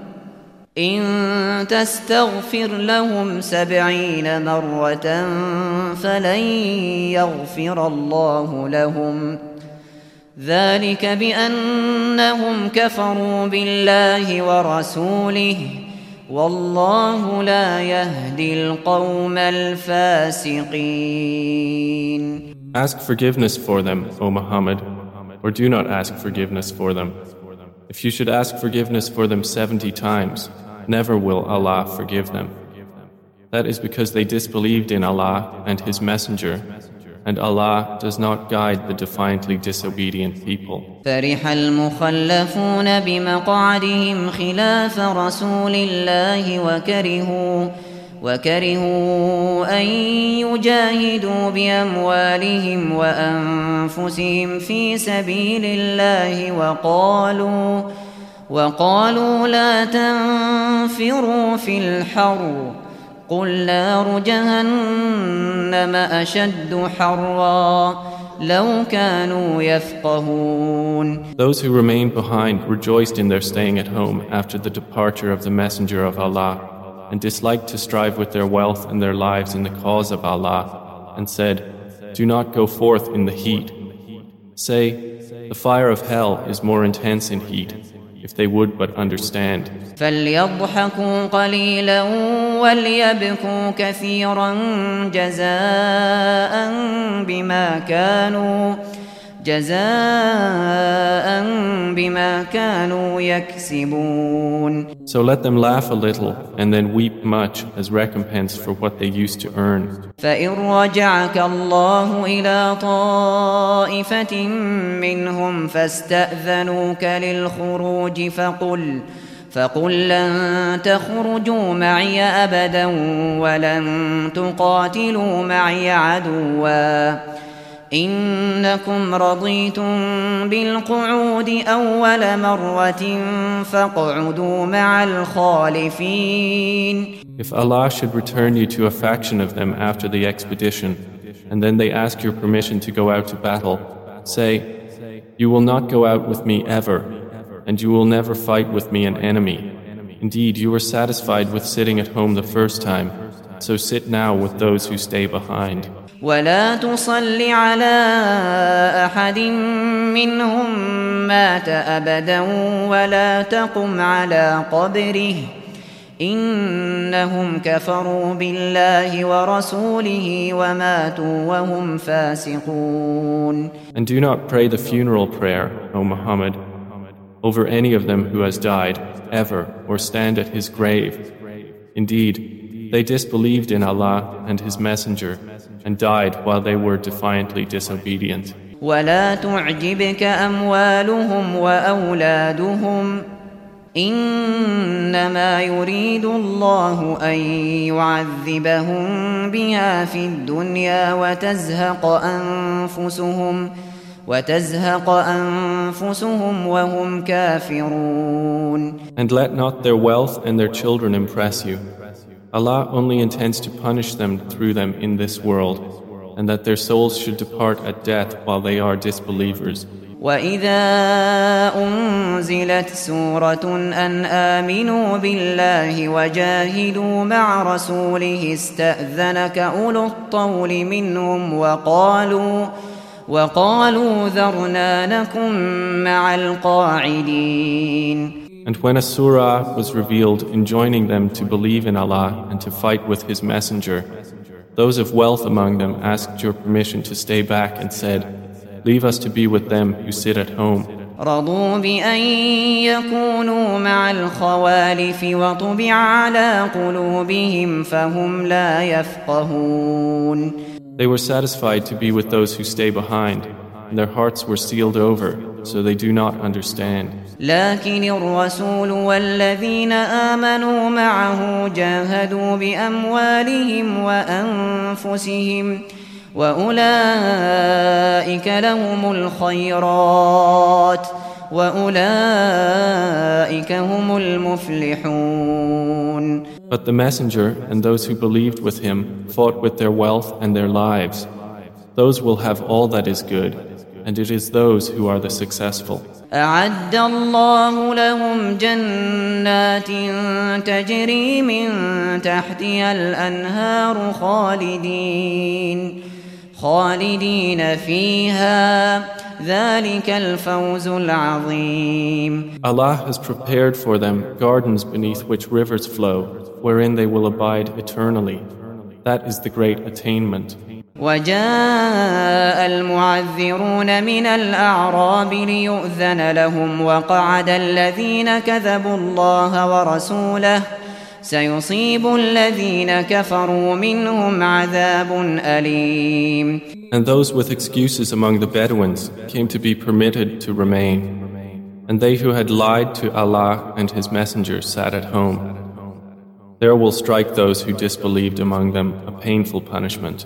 إن تستغفر لهم سبعين مرة فلن يغفر الله لهم ذلك بأنهم كفروا بالله ورسوله والله لا يهدي القوم الفاسقين Ask forgiveness for them, O Muhammad, or do not ask forgiveness for them. If you should ask forgiveness for them 70 times, never will Allah forgive them. That is because they disbelieved in Allah and His Messenger and Allah does not guide the defiantly disobedient people. فرح المخلفون بمقعدهم خلاف رسول الله وكرهوا وكرهوا أن يجاهدوا بأموالهم وأنفسهم في سبيل الله وقالوا وقالوا لا تنفروا في الحر قل نار جهنم أشد حرا لو كانوا يفقهون Those who remained behind rejoiced in their staying at home after the departure of the Messenger of Allah and disliked to strive with their wealth and their lives in the cause of Allah and said, Do not go forth in the heat. Say, the fire of hell is more intense in heat if they would but understand. فليضحكوا قليلا وليبكوا كثيرا جزاء بما كانوا جزاء بما كانوا يكسبون So let them laugh a little and then weep much as recompense for what they used to earn. فإن رجعك الله إلى طائفة منهم فاستأذنوك للخروج فقل فقل لن تخرجوا معي أبدا ولن تقاتلوا معي عدواً إنكم رضيتم بالقعود أول مرة فاقعدوا مع الخالفين If Allah should return you to a faction of them after the expedition, and then they ask your permission to go out to battle, say, You will not go out with me ever, and you will never fight with me an enemy. Indeed, you were satisfied with sitting at home the first time, so sit now with those who stay behind. ولا تصل على أحد منهم مات أبدا ولا تقم على قبره إنهم كفروا بالله ورسوله وماتوا وهم فاسقون And do not pray the funeral prayer, O Muhammad, over any of them who has died, ever, or stand at his grave. Indeed, they disbelieved in Allah and His Messenger and died while they were defiantly disobedient. ولا تعجبك أموالهم وأولادهم إنما يريد الله أن يعذبهم بها في الدنيا وتزهق أنفسهم وتزهق أنفسهم وهم كافرون And let not their wealth and their children impress you. Allah only intends to punish them through them in this world, and that their souls should depart at death while they are disbelievers. وإذا أنزلت سورة أن آمنوا بالله وجاهدوا مع رسوله استأذنك أولو الطول منهم وقالوا وقالوا ذرنا نكن مع القاعدين And when a surah was revealed enjoining them to believe in Allah and to fight with His Messenger, those of wealth among them asked your permission to stay back and said, Leave us to be with them who sit at home. رضوا بأن يكونوا مع الخوالف وطبع على قلوبهم فهم لا يفقهون They were satisfied to be with those who stay behind, and their hearts were sealed over, so they do not understand. لكن الرسول والذين آمنوا معه جاهدوا بأموالهم وأنفسهم وأولئك لهم الخيرات وأولئك هم المفلحون But the Messenger and those who believed with him fought with their wealth and their lives. Those will have all that is good, and it is those who are the successful. أعد الله لهم جنات تجري من تحتها الأنهار خالدين خالدين فيها ذلك الفوز العظيم Allah has prepared for them gardens beneath which rivers flow, wherein they will abide eternally. That is the great attainment. وجاء المعذرون من الأعراب ليؤذن لهم وقعد الذين كذبوا الله ورسوله سيصيب الذين كفروا منهم عذاب أليم And those with excuses among the Bedouins came to be permitted to remain. And they who had lied to Allah and His Messenger sat at home. There will strike those who disbelieved among them a painful punishment.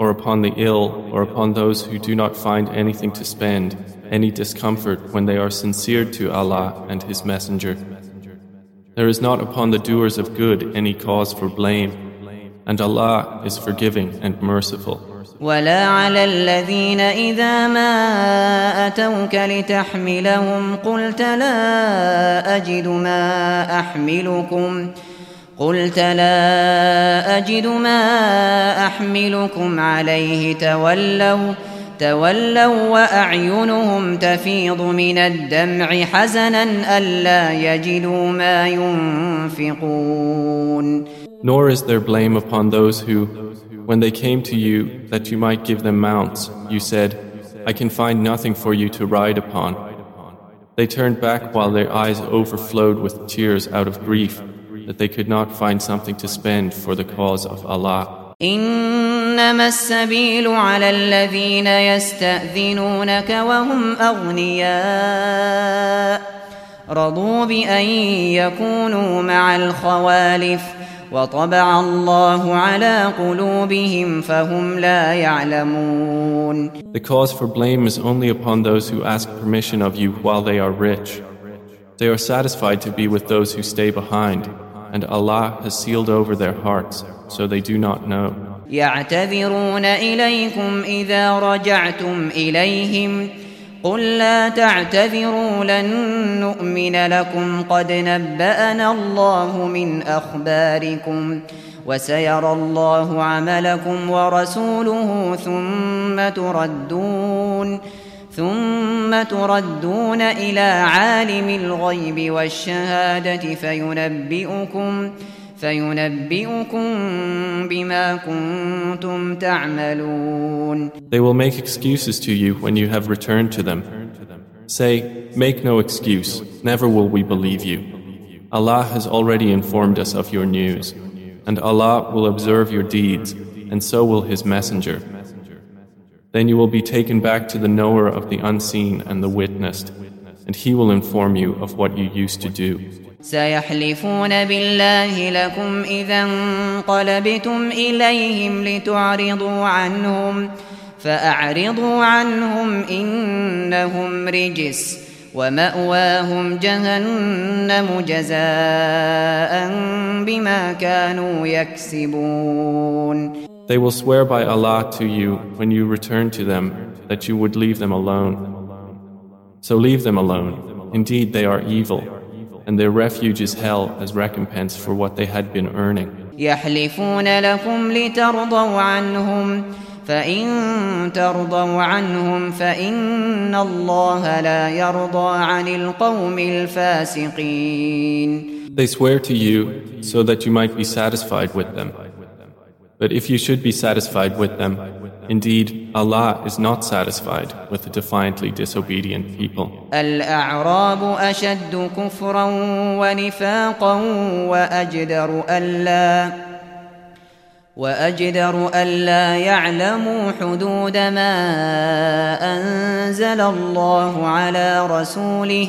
or upon the ill or upon those who do not find anything to spend any discomfort when they are sincere to Allah and His Messenger. There is not upon the doers of good any cause for blame, and Allah is forgiving and merciful. ولا على الذين إذا ما أتوك لتحملهم قلت لا أجد ما أحملكم قلت لا أجد ما أحملكم عليه تولوا تولوا وأعينهم تفيض من الدمع حزنا ألا يجدوا ما ينفقون Nor is there blame upon those who, when they came to you that you might give them mounts, you said, I can find nothing for you to ride upon. They turned back while their eyes overflowed with tears out of grief that they could not find something to spend for the cause of Allah. إنما السبيل على الذين يستأذنونك وهم أغنياء رضوا بأن يكونوا مع الخوالف وطبع الله على قلوبهم فهم لا يعلمون The cause for blame is only upon those who ask permission of you while they are rich. They are satisfied to be with those who stay behind, And Allah has sealed over their hearts, so they do not know. يعتذرون إليكم إذا رجعتم إليهم. قل لا تعتذروا لن نؤمن لكم. قد نبأنا الله من أخباركم وسيرى الله عملكم ورسوله ثم تردون. ثم تردون إلى عالم الغيب والشهادة فينبئكم فينبئكم بما كنتم تعملون They will make excuses to you when you have returned to them. Say, make no excuse, never will we believe you. Allah has already informed us of your news, and Allah will observe your deeds, and so will His Messenger. Then you will be taken back to the knower of the unseen and the witnessed, and He will inform you of what you used to do. سيحلفون بالله لكم إذا انقلبتم إليهم لتعرضوا عنهم فأعرضوا عنهم إنهم رجس ومأواهم جهنم جزاء بما كانوا يكسبون They will swear by Allah to you when you return to them that you would leave them alone. So leave them alone. Indeed, they are evil, and their refuge is hell as recompense for what they had been earning. يحلفون لكم لترضوا عنهم فإن ترضوا عنهم فإن الله لا يرضى عن القوم الفاسقين They swear to you so that you might be satisfied with them. But if you should be satisfied with them, indeed, Allah is not satisfied with the defiantly disobedient people. الأعراب أشد كفرا ونفاقا وأجدر ألا وأجدر ألا يعلموا حدود ما أنزل الله على رسوله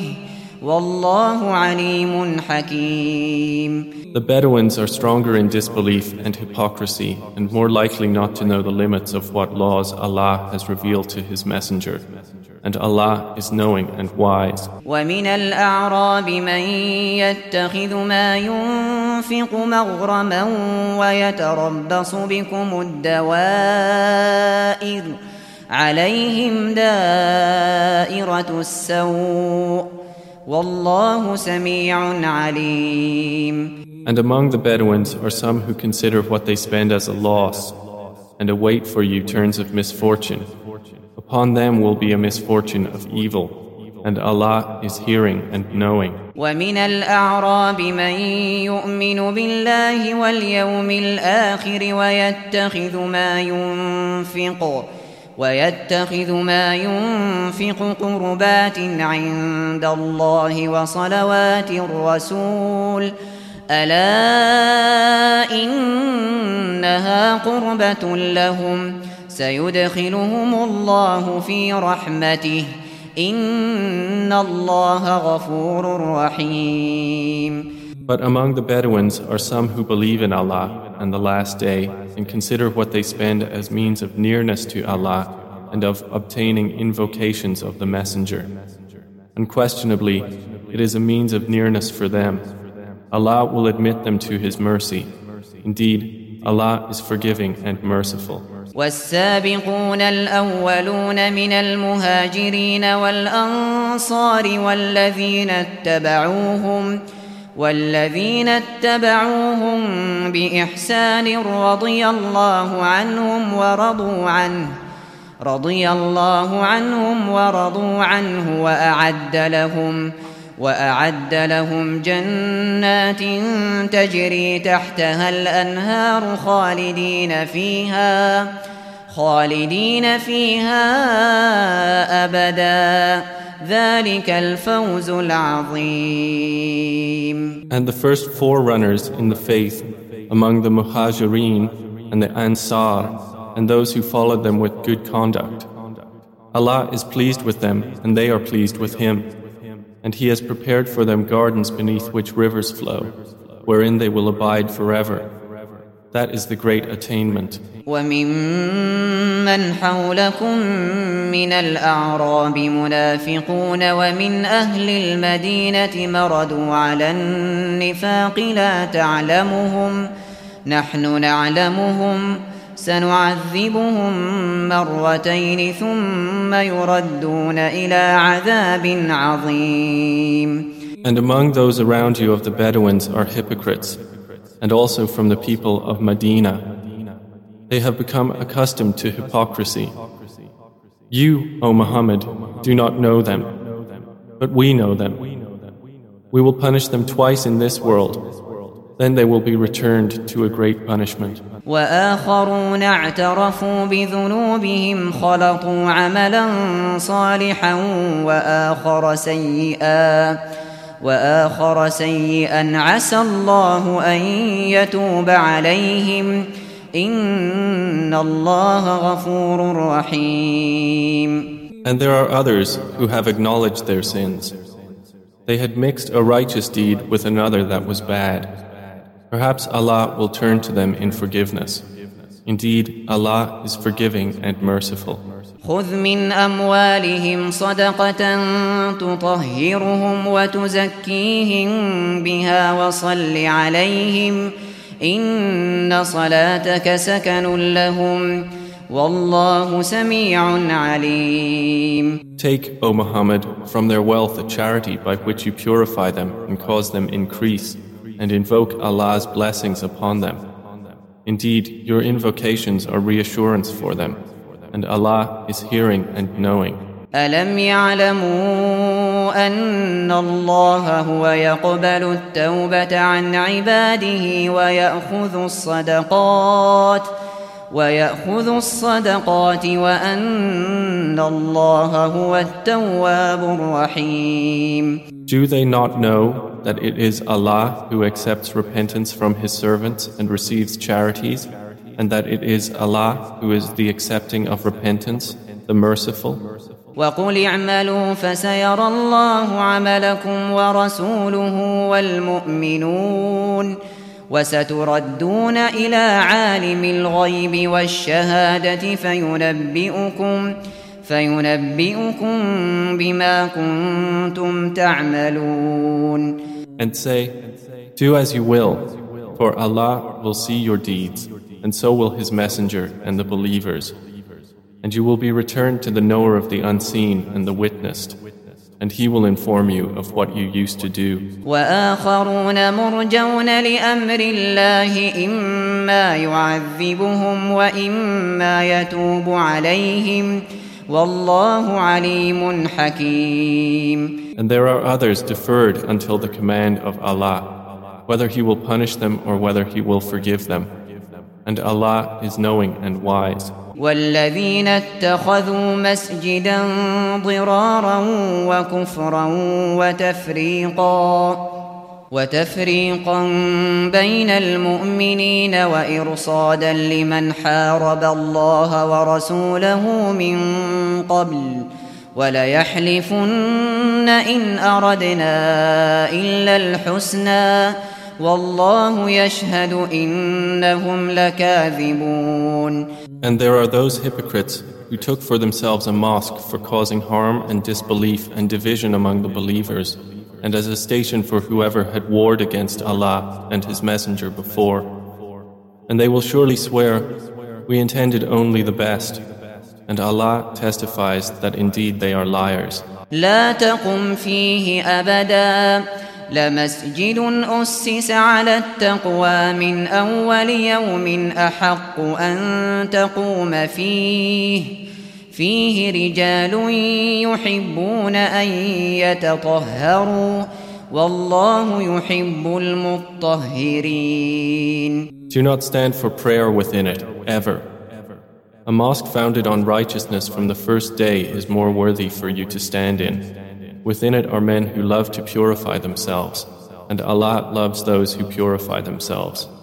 والله عليم حكيم The Bedouins are stronger in disbelief and hypocrisy and more likely not to know the limits of what laws Allah has revealed to His Messenger. and Allah is knowing and wise. ومن الأعراب من يتخذ ما ينفق مغرما ويتربص بكم الدوائر عليهم دائرة السوء والله سميع عليم And among the Bedouins are some who consider what they spend as a loss and await for you turns of misfortune. Upon them will be a misfortune of evil, and Allah is hearing and knowing. ومن الأعراب من يؤمن بالله واليوم الآخر ويتخذ ما ينفق ويتخذ ما ينفق قربات عند الله وصلوات الرسول ألا إنها قربة لهم سيدخلهم الله في رحمته إن الله غفور رحيم But among the Bedouins are some who believe in Allah and the Last Day and consider what they spend as means of nearness to Allah and of obtaining invocations of the Messenger. Unquestionably, it is a means of nearness for them. Allah will admit them to His mercy. Indeed, Allah is forgiving and merciful. والسابقون الأولون من المهاجرين والأنصار والذين اتبعوهم والذين اتبعوهم بإحسان رضي الله عنهم ورضوا عنه رضي الله عنهم ورضوا عنه وأعد لهم وأعد لهم جنات تجري تحتها الأنهار خالدين فيها خالدين فيها أبدا ذلك الفوز العظيم And the first forerunners in the faith among the Muhajirin and the Ansar and those who followed them with good conduct. Allah is pleased with them and they are pleased with Him. And He has prepared for them gardens beneath which rivers flow, wherein they will abide forever. That is the great attainment. وممن حولكم من الأعراب منافقون ومن أهل المدينة مردوا على النفاق لا تعلمهم نحن نعلمهم سنعذبهم مرتين ثم يردون إلى عذاب عظيم And among those around you of the Bedouins are hypocrites, and also from the people of Medina. They have become accustomed to hypocrisy. You, O Muhammad, do not know them, but we know them. We will punish them twice in this world, then they will be returned to a great punishment. وآخرون اعترفوا بذنوبهم خلطوا عملا صالحا وآخر سيئا وآخر سيئا عسى الله أن يتوب عليهم إن الله غفور رحيم And there are others who have acknowledged their sins. They had mixed a righteous deed with another that was bad. Perhaps Allah will turn to them in forgiveness. Indeed, Allah is forgiving and merciful. خذ من أموالهم صدقة تطهرهم وتزكيهم بها وصل عليهم إن صلاتك سكن لهم والله سميع عليم Take, O Muhammad, from their wealth a charity by which you purify them and cause them increase, and invoke Allah's blessings upon them. Indeed, your invocations are reassurance for them, and Allah is hearing and knowing. ألم يعلموا أن الله هو يقبل التوبة عن عباده ويأخذ الصدقات ويأخذ الصدقات وأن الله هو التواب الرحيم Do they not know that it is Allah who accepts repentance from His servants and receives charities, and that it is Allah who is the accepting of repentance, the merciful? وقل اعملوا فسيرى الله عملكم ورسوله والمؤمنون وستردون إلى عالم الغيب والشهادة فينبئكم فينبئكم بما كنتم تعملون And say, Do as you will, for Allah will see your deeds, and so will His Messenger and the believers. And you will be returned to the knower of the unseen and the witnessed, and He will inform you of what you used to do. وآخرون مرجون لأمر الله إما يعذبهم وإما يتوب عليهم والله عليم حكيم And there are others deferred until the command of Allah, whether He will punish them or whether He will forgive them. And Allah is knowing and wise. والذين اتخذوا مسجدا ضرارا وكفرا وتفريقا وتفريقا بين المؤمنين وإرصادا لمن حارب الله ورسوله من قبل وليحلفن إن أردنا إلا الحسنى والله يشهد إنهم لكاذبون And there are those hypocrites who took for themselves a mosque for causing harm and disbelief and division among the believers, and as a station for whoever had warred against Allah and His Messenger before. And they will surely swear, We intended only the best. And Allah testifies that indeed they are liars. لا تقم فيه أبدا لمسجد أسس على التقوى من أول يوم أحق أن تقوم فيه فيه رجال يحبون أن يتطهروا والله يحب المطهرين Do not stand for prayer within it, ever. A mosque founded on righteousness from the first day is more worthy for you to stand in. Within it are men who love to purify themselves, and Allah loves those who purify themselves.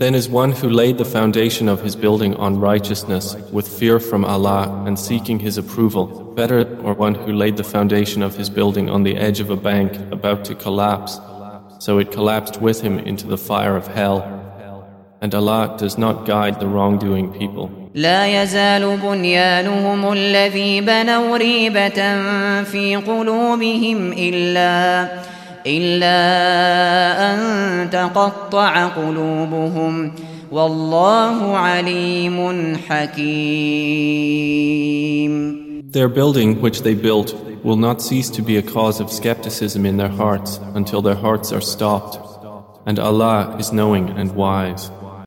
Then is one who laid the foundation of his building on righteousness with fear from Allah and seeking his approval better or one who laid the foundation of his building on the edge of a bank about to collapse so it collapsed with him into the fire of hell and Allah does not guide the wrongdoing people لا يزال بنيانهم الذي بنوا ريبة في قلوبهم إلا إلا أن تقطع قلوبهم والله عليم حكيم Their building which they built will not cease to be a cause of skepticism in their hearts until their hearts are stopped and Allah is knowing and wise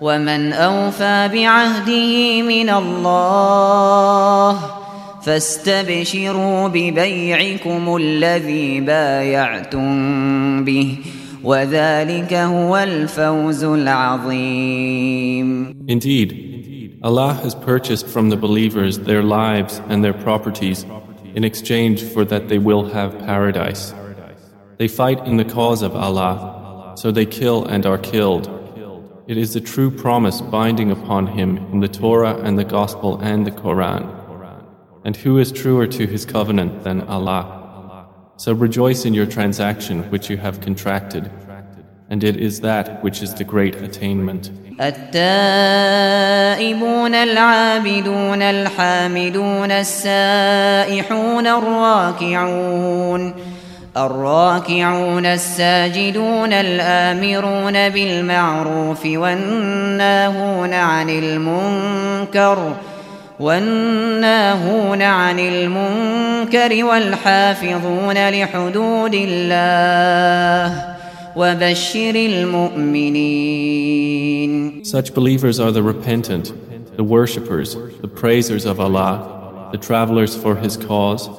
ومن أوفى بعهده من الله فاستبشروا ببيعكم الذي بايعتم به وذلك هو الفوز العظيم Indeed, Allah has purchased from the believers their lives and their properties in exchange for that they will have paradise. They fight in the cause of Allah, so they kill and are killed. It is the true promise binding upon him in the Torah and the Gospel and the Quran. And who is truer to his covenant than Allah? So rejoice in your transaction which you have contracted, and it is that which is the great attainment. التائبون العابدون الحامدون السائحون الراكعون الراكعون الساجدون الآمرون بالمعروف والناهون عن المنكر والناهون عن المنكر والحافظون لحدود الله وبشر المؤمنين. Such believers are the repentant, the worshippers, the praisers of Allah, the travelers for His cause,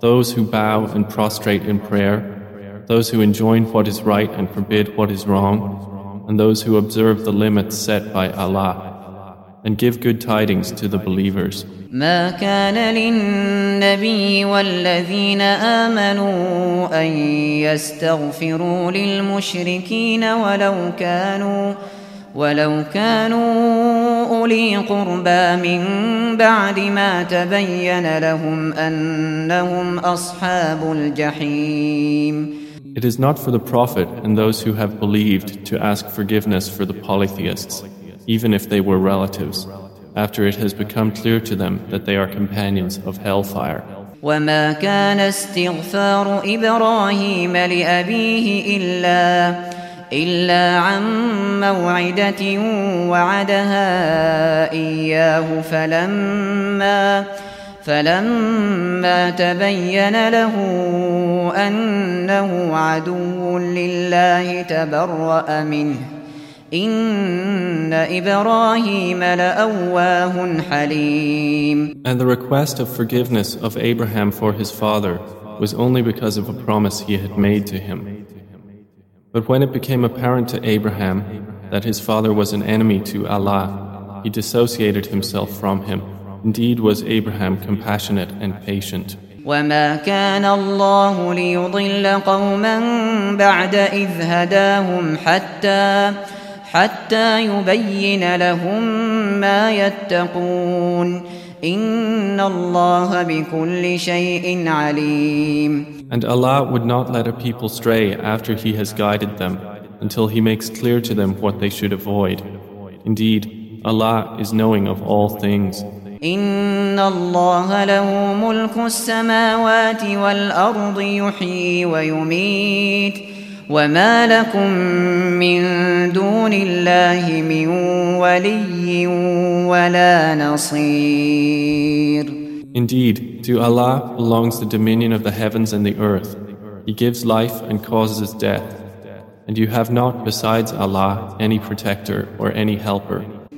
those who bow and prostrate in prayer, those who enjoin what is right and forbid what is wrong, and those who observe the limits set by Allah, and give good tidings to the believers. ما كان للنبي والذين آمنوا أن يستغفروا للمشركين ولو كانوا ولو كانوا أولي قربى من بعد ما تبين لهم أنهم أصحاب الجحيم It is not for the Prophet and those who have believed to ask forgiveness for the polytheists, even if they were relatives. after it has become clear to them that they are companions of hellfire. وما كان استغفار إبراهيم لأبيه إلا إلا عن موعدة وعدها إياه فلما فلما تبين له أنه عدو لله تبرأ منه إن إبراهيم لأواه حليم And the request of forgiveness of Abraham for his father was only because of a promise he had made to him. But when it became apparent to Abraham that his father was an enemy to Allah, he dissociated himself from him. Indeed was Abraham compassionate and patient. وما كان الله ليضل قوما بعد إذ هداهم حتى حتى يبين لهم ما يتقون إن الله بكل شيء عليم And Allah would not let a people stray after He has guided them until He makes clear to them what they should avoid. Indeed, Allah is knowing of all things. إن الله له ملك السماوات والأرض يحيي ويميت وما لكم من دون الله من ولي ولا نصير Indeed, to Allah belongs the dominion of the heavens and the earth. He gives life and causes death. And you have not besides Allah any protector or any helper.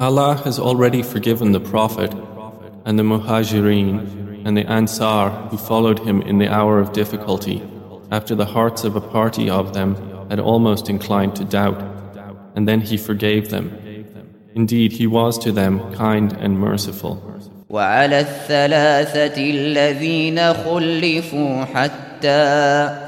Allah has already forgiven the Prophet and the Muhajirin and the Ansar who followed him in the hour of difficulty after the hearts of a party of them had almost inclined to doubt and then he forgave them indeed he was to them kind and merciful وعلى الثلاثة الذين خلفوا حتى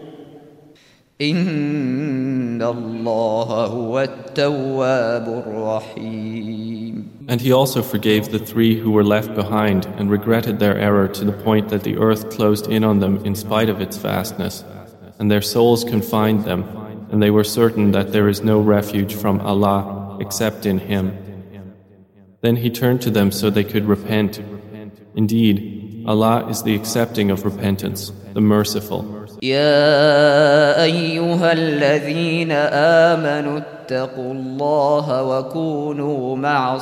إن الله هو التواب الرحيم And he also forgave the three who were left behind and regretted their error to the point that the earth closed in on them in spite of its vastness, and their souls confined them, and they were certain that there is no refuge from Allah except in Him. Then he turned to them so they could repent. Indeed, Allah is the accepting of repentance, the merciful. يا أيها الذين آمنوا اتقوا الله وكونوا مع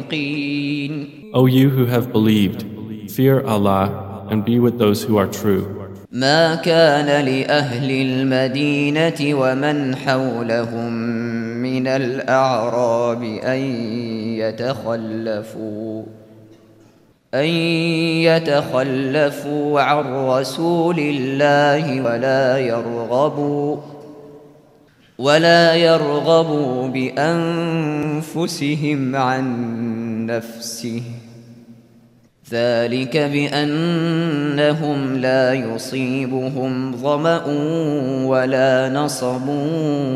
الصادقين O you who have believed, fear Allah and be with those who are true. ما كان لأهل المدينة ومن حولهم من الأعراب أن يتخلفوا أن يتخلفوا عن رسول الله ولا يرغبوا ولا يرغبوا بأنفسهم عن نفسه. ذلك بأنهم لا يصيبهم ظمأ ولا نصب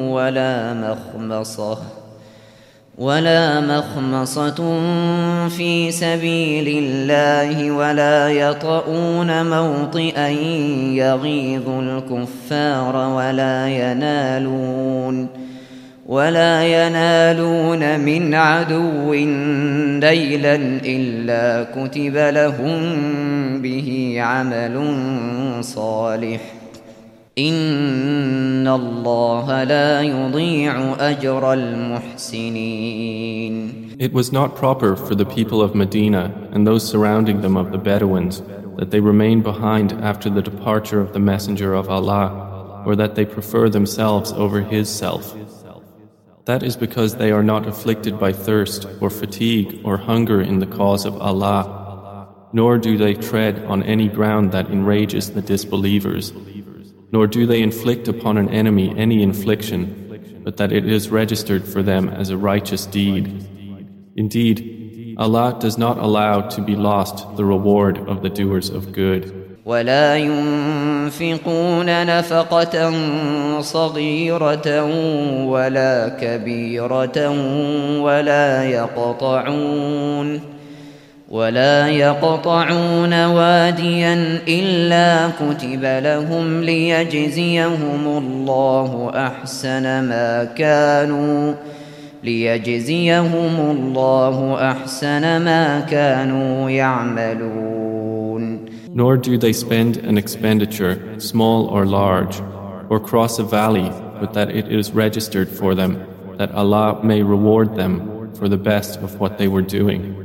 ولا مخمصة. ولا مخمصة في سبيل الله ولا يطؤون موطئا يغيظ الكفار ولا ينالون ولا ينالون من عدو نيلا إلا كتب لهم به عمل صالح. إن الله لا يضيع أجر المحسنين It was not proper for the people of Medina and those surrounding them of the Bedouins that they remain behind after the departure of the Messenger of Allah or that they prefer themselves over his self. That is because they are not afflicted by thirst or fatigue or hunger in the cause of Allah, nor do they tread on any ground that enrages the disbelievers, nor do they inflict upon an enemy any infliction, but that it is registered for them as a righteous deed. Indeed, Allah does not allow to be lost the reward of the doers of good. ولا ينفقون نفقة صغيرة ولا كبيرة ولا يقطعون ولا يقطعون واديا إلا كتب لهم ليجزيهم الله أحسن ما كانوا ليجزيهم الله أحسن ما كانوا يعملون Nor do they spend an expenditure, small or large, or cross a valley, but that it is registered for them, that Allah may reward them for the best of what they were doing.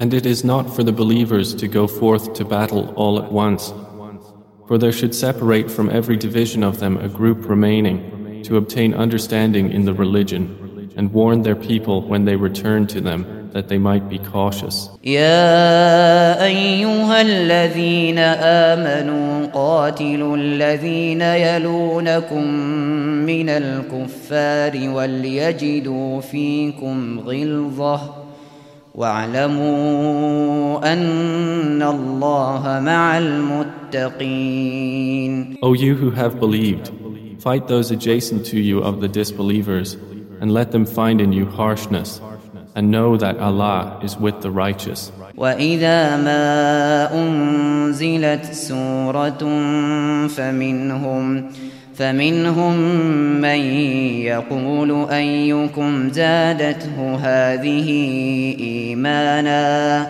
And it is not for the believers to go forth to battle all at once, for there should separate from every division of them a group remaining to obtain understanding in the religion and warn their people when they return to them that they might be cautious. يا أيها الذين آمنوا قاتلوا الذين يلونكم من الكفار وليجدوا فيكم غلظة واعلموا أن الله مع المتقين O you who have believed, fight those adjacent to you of the disbelievers and let them find in you harshness and know that Allah is with the righteous. وإذا ما أنزلت سورة فمنهم فمنهم من يقول أيكم زادته هذه إيمانا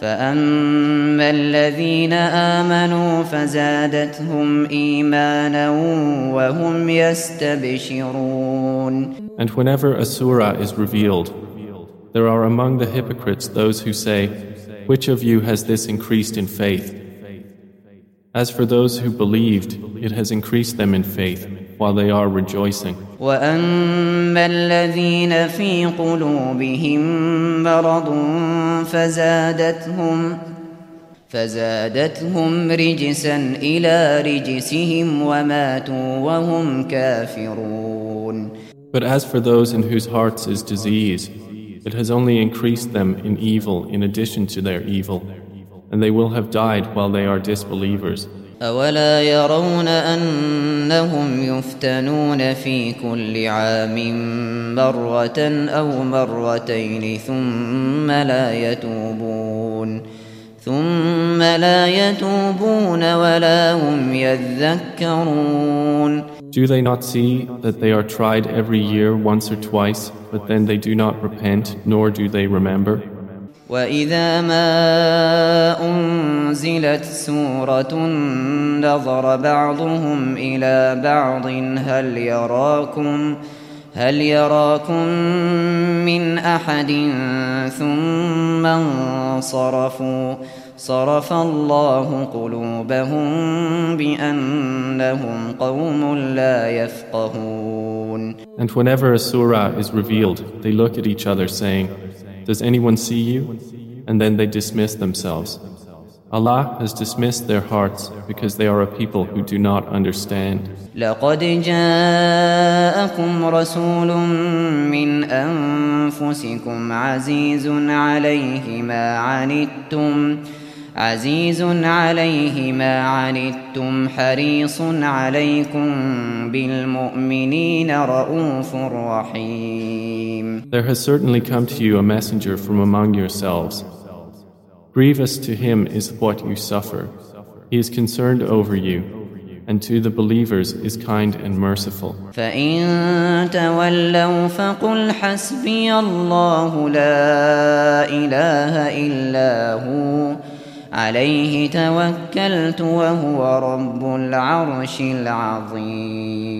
فأما الذين آمنوا فزادتهم إيمانا وهم يستبشرون And whenever a surah is revealed, there are among the hypocrites those who say, Which of you has this increased in faith? As for those who believed, it has increased them in faith while they are rejoicing. وأما الذين في قلوبهم مرض فزادتهم فزادتهم رجسا إلى رجسهم وماتوا وهم كافرون But as for those in whose hearts is disease, it has only increased them in evil in addition to their evil, and they will have died while they are disbelievers. أولا يرون أنهم يفتنون في كل عام مرة أو مرتين ثم لا يتوبون ثم لا يتوبون ولا هم يذكرون Do they not see that they are tried every year once or twice, but then they do not repent, nor do they remember? وإذا ما أنزلت سورة نظر بعضهم إلى بعض هل يراكم هل يراكم من أحد؟ ثم انصرفوا. صرف الله قلوبهم بأنهم قوم لا يفقهون. And whenever a surah is revealed, they look at each other saying, Does anyone see you? And then they dismiss themselves. Allah has dismissed their hearts because they are a people who do not understand. لقد جاءكم رسول من أنفسكم عزيز عليه ما عنتم عزيز عليه ما عنتم حريص عليكم بالمؤمنين رؤوف رحيم There has certainly come to you a messenger from among yourselves. Grievous to him is what you suffer. He is concerned over you, and to the believers is kind and merciful. فإن تولوا فقل حسبي الله لا إله إلا هو عليه توكلت وهو رب العرش العظيم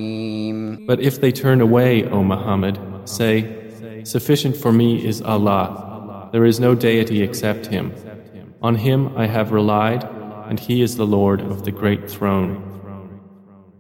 But if they turn away, O Muhammad, say, Sufficient for me is Allah. There is no deity except Him. On Him I have relied, and He is the Lord of the great throne.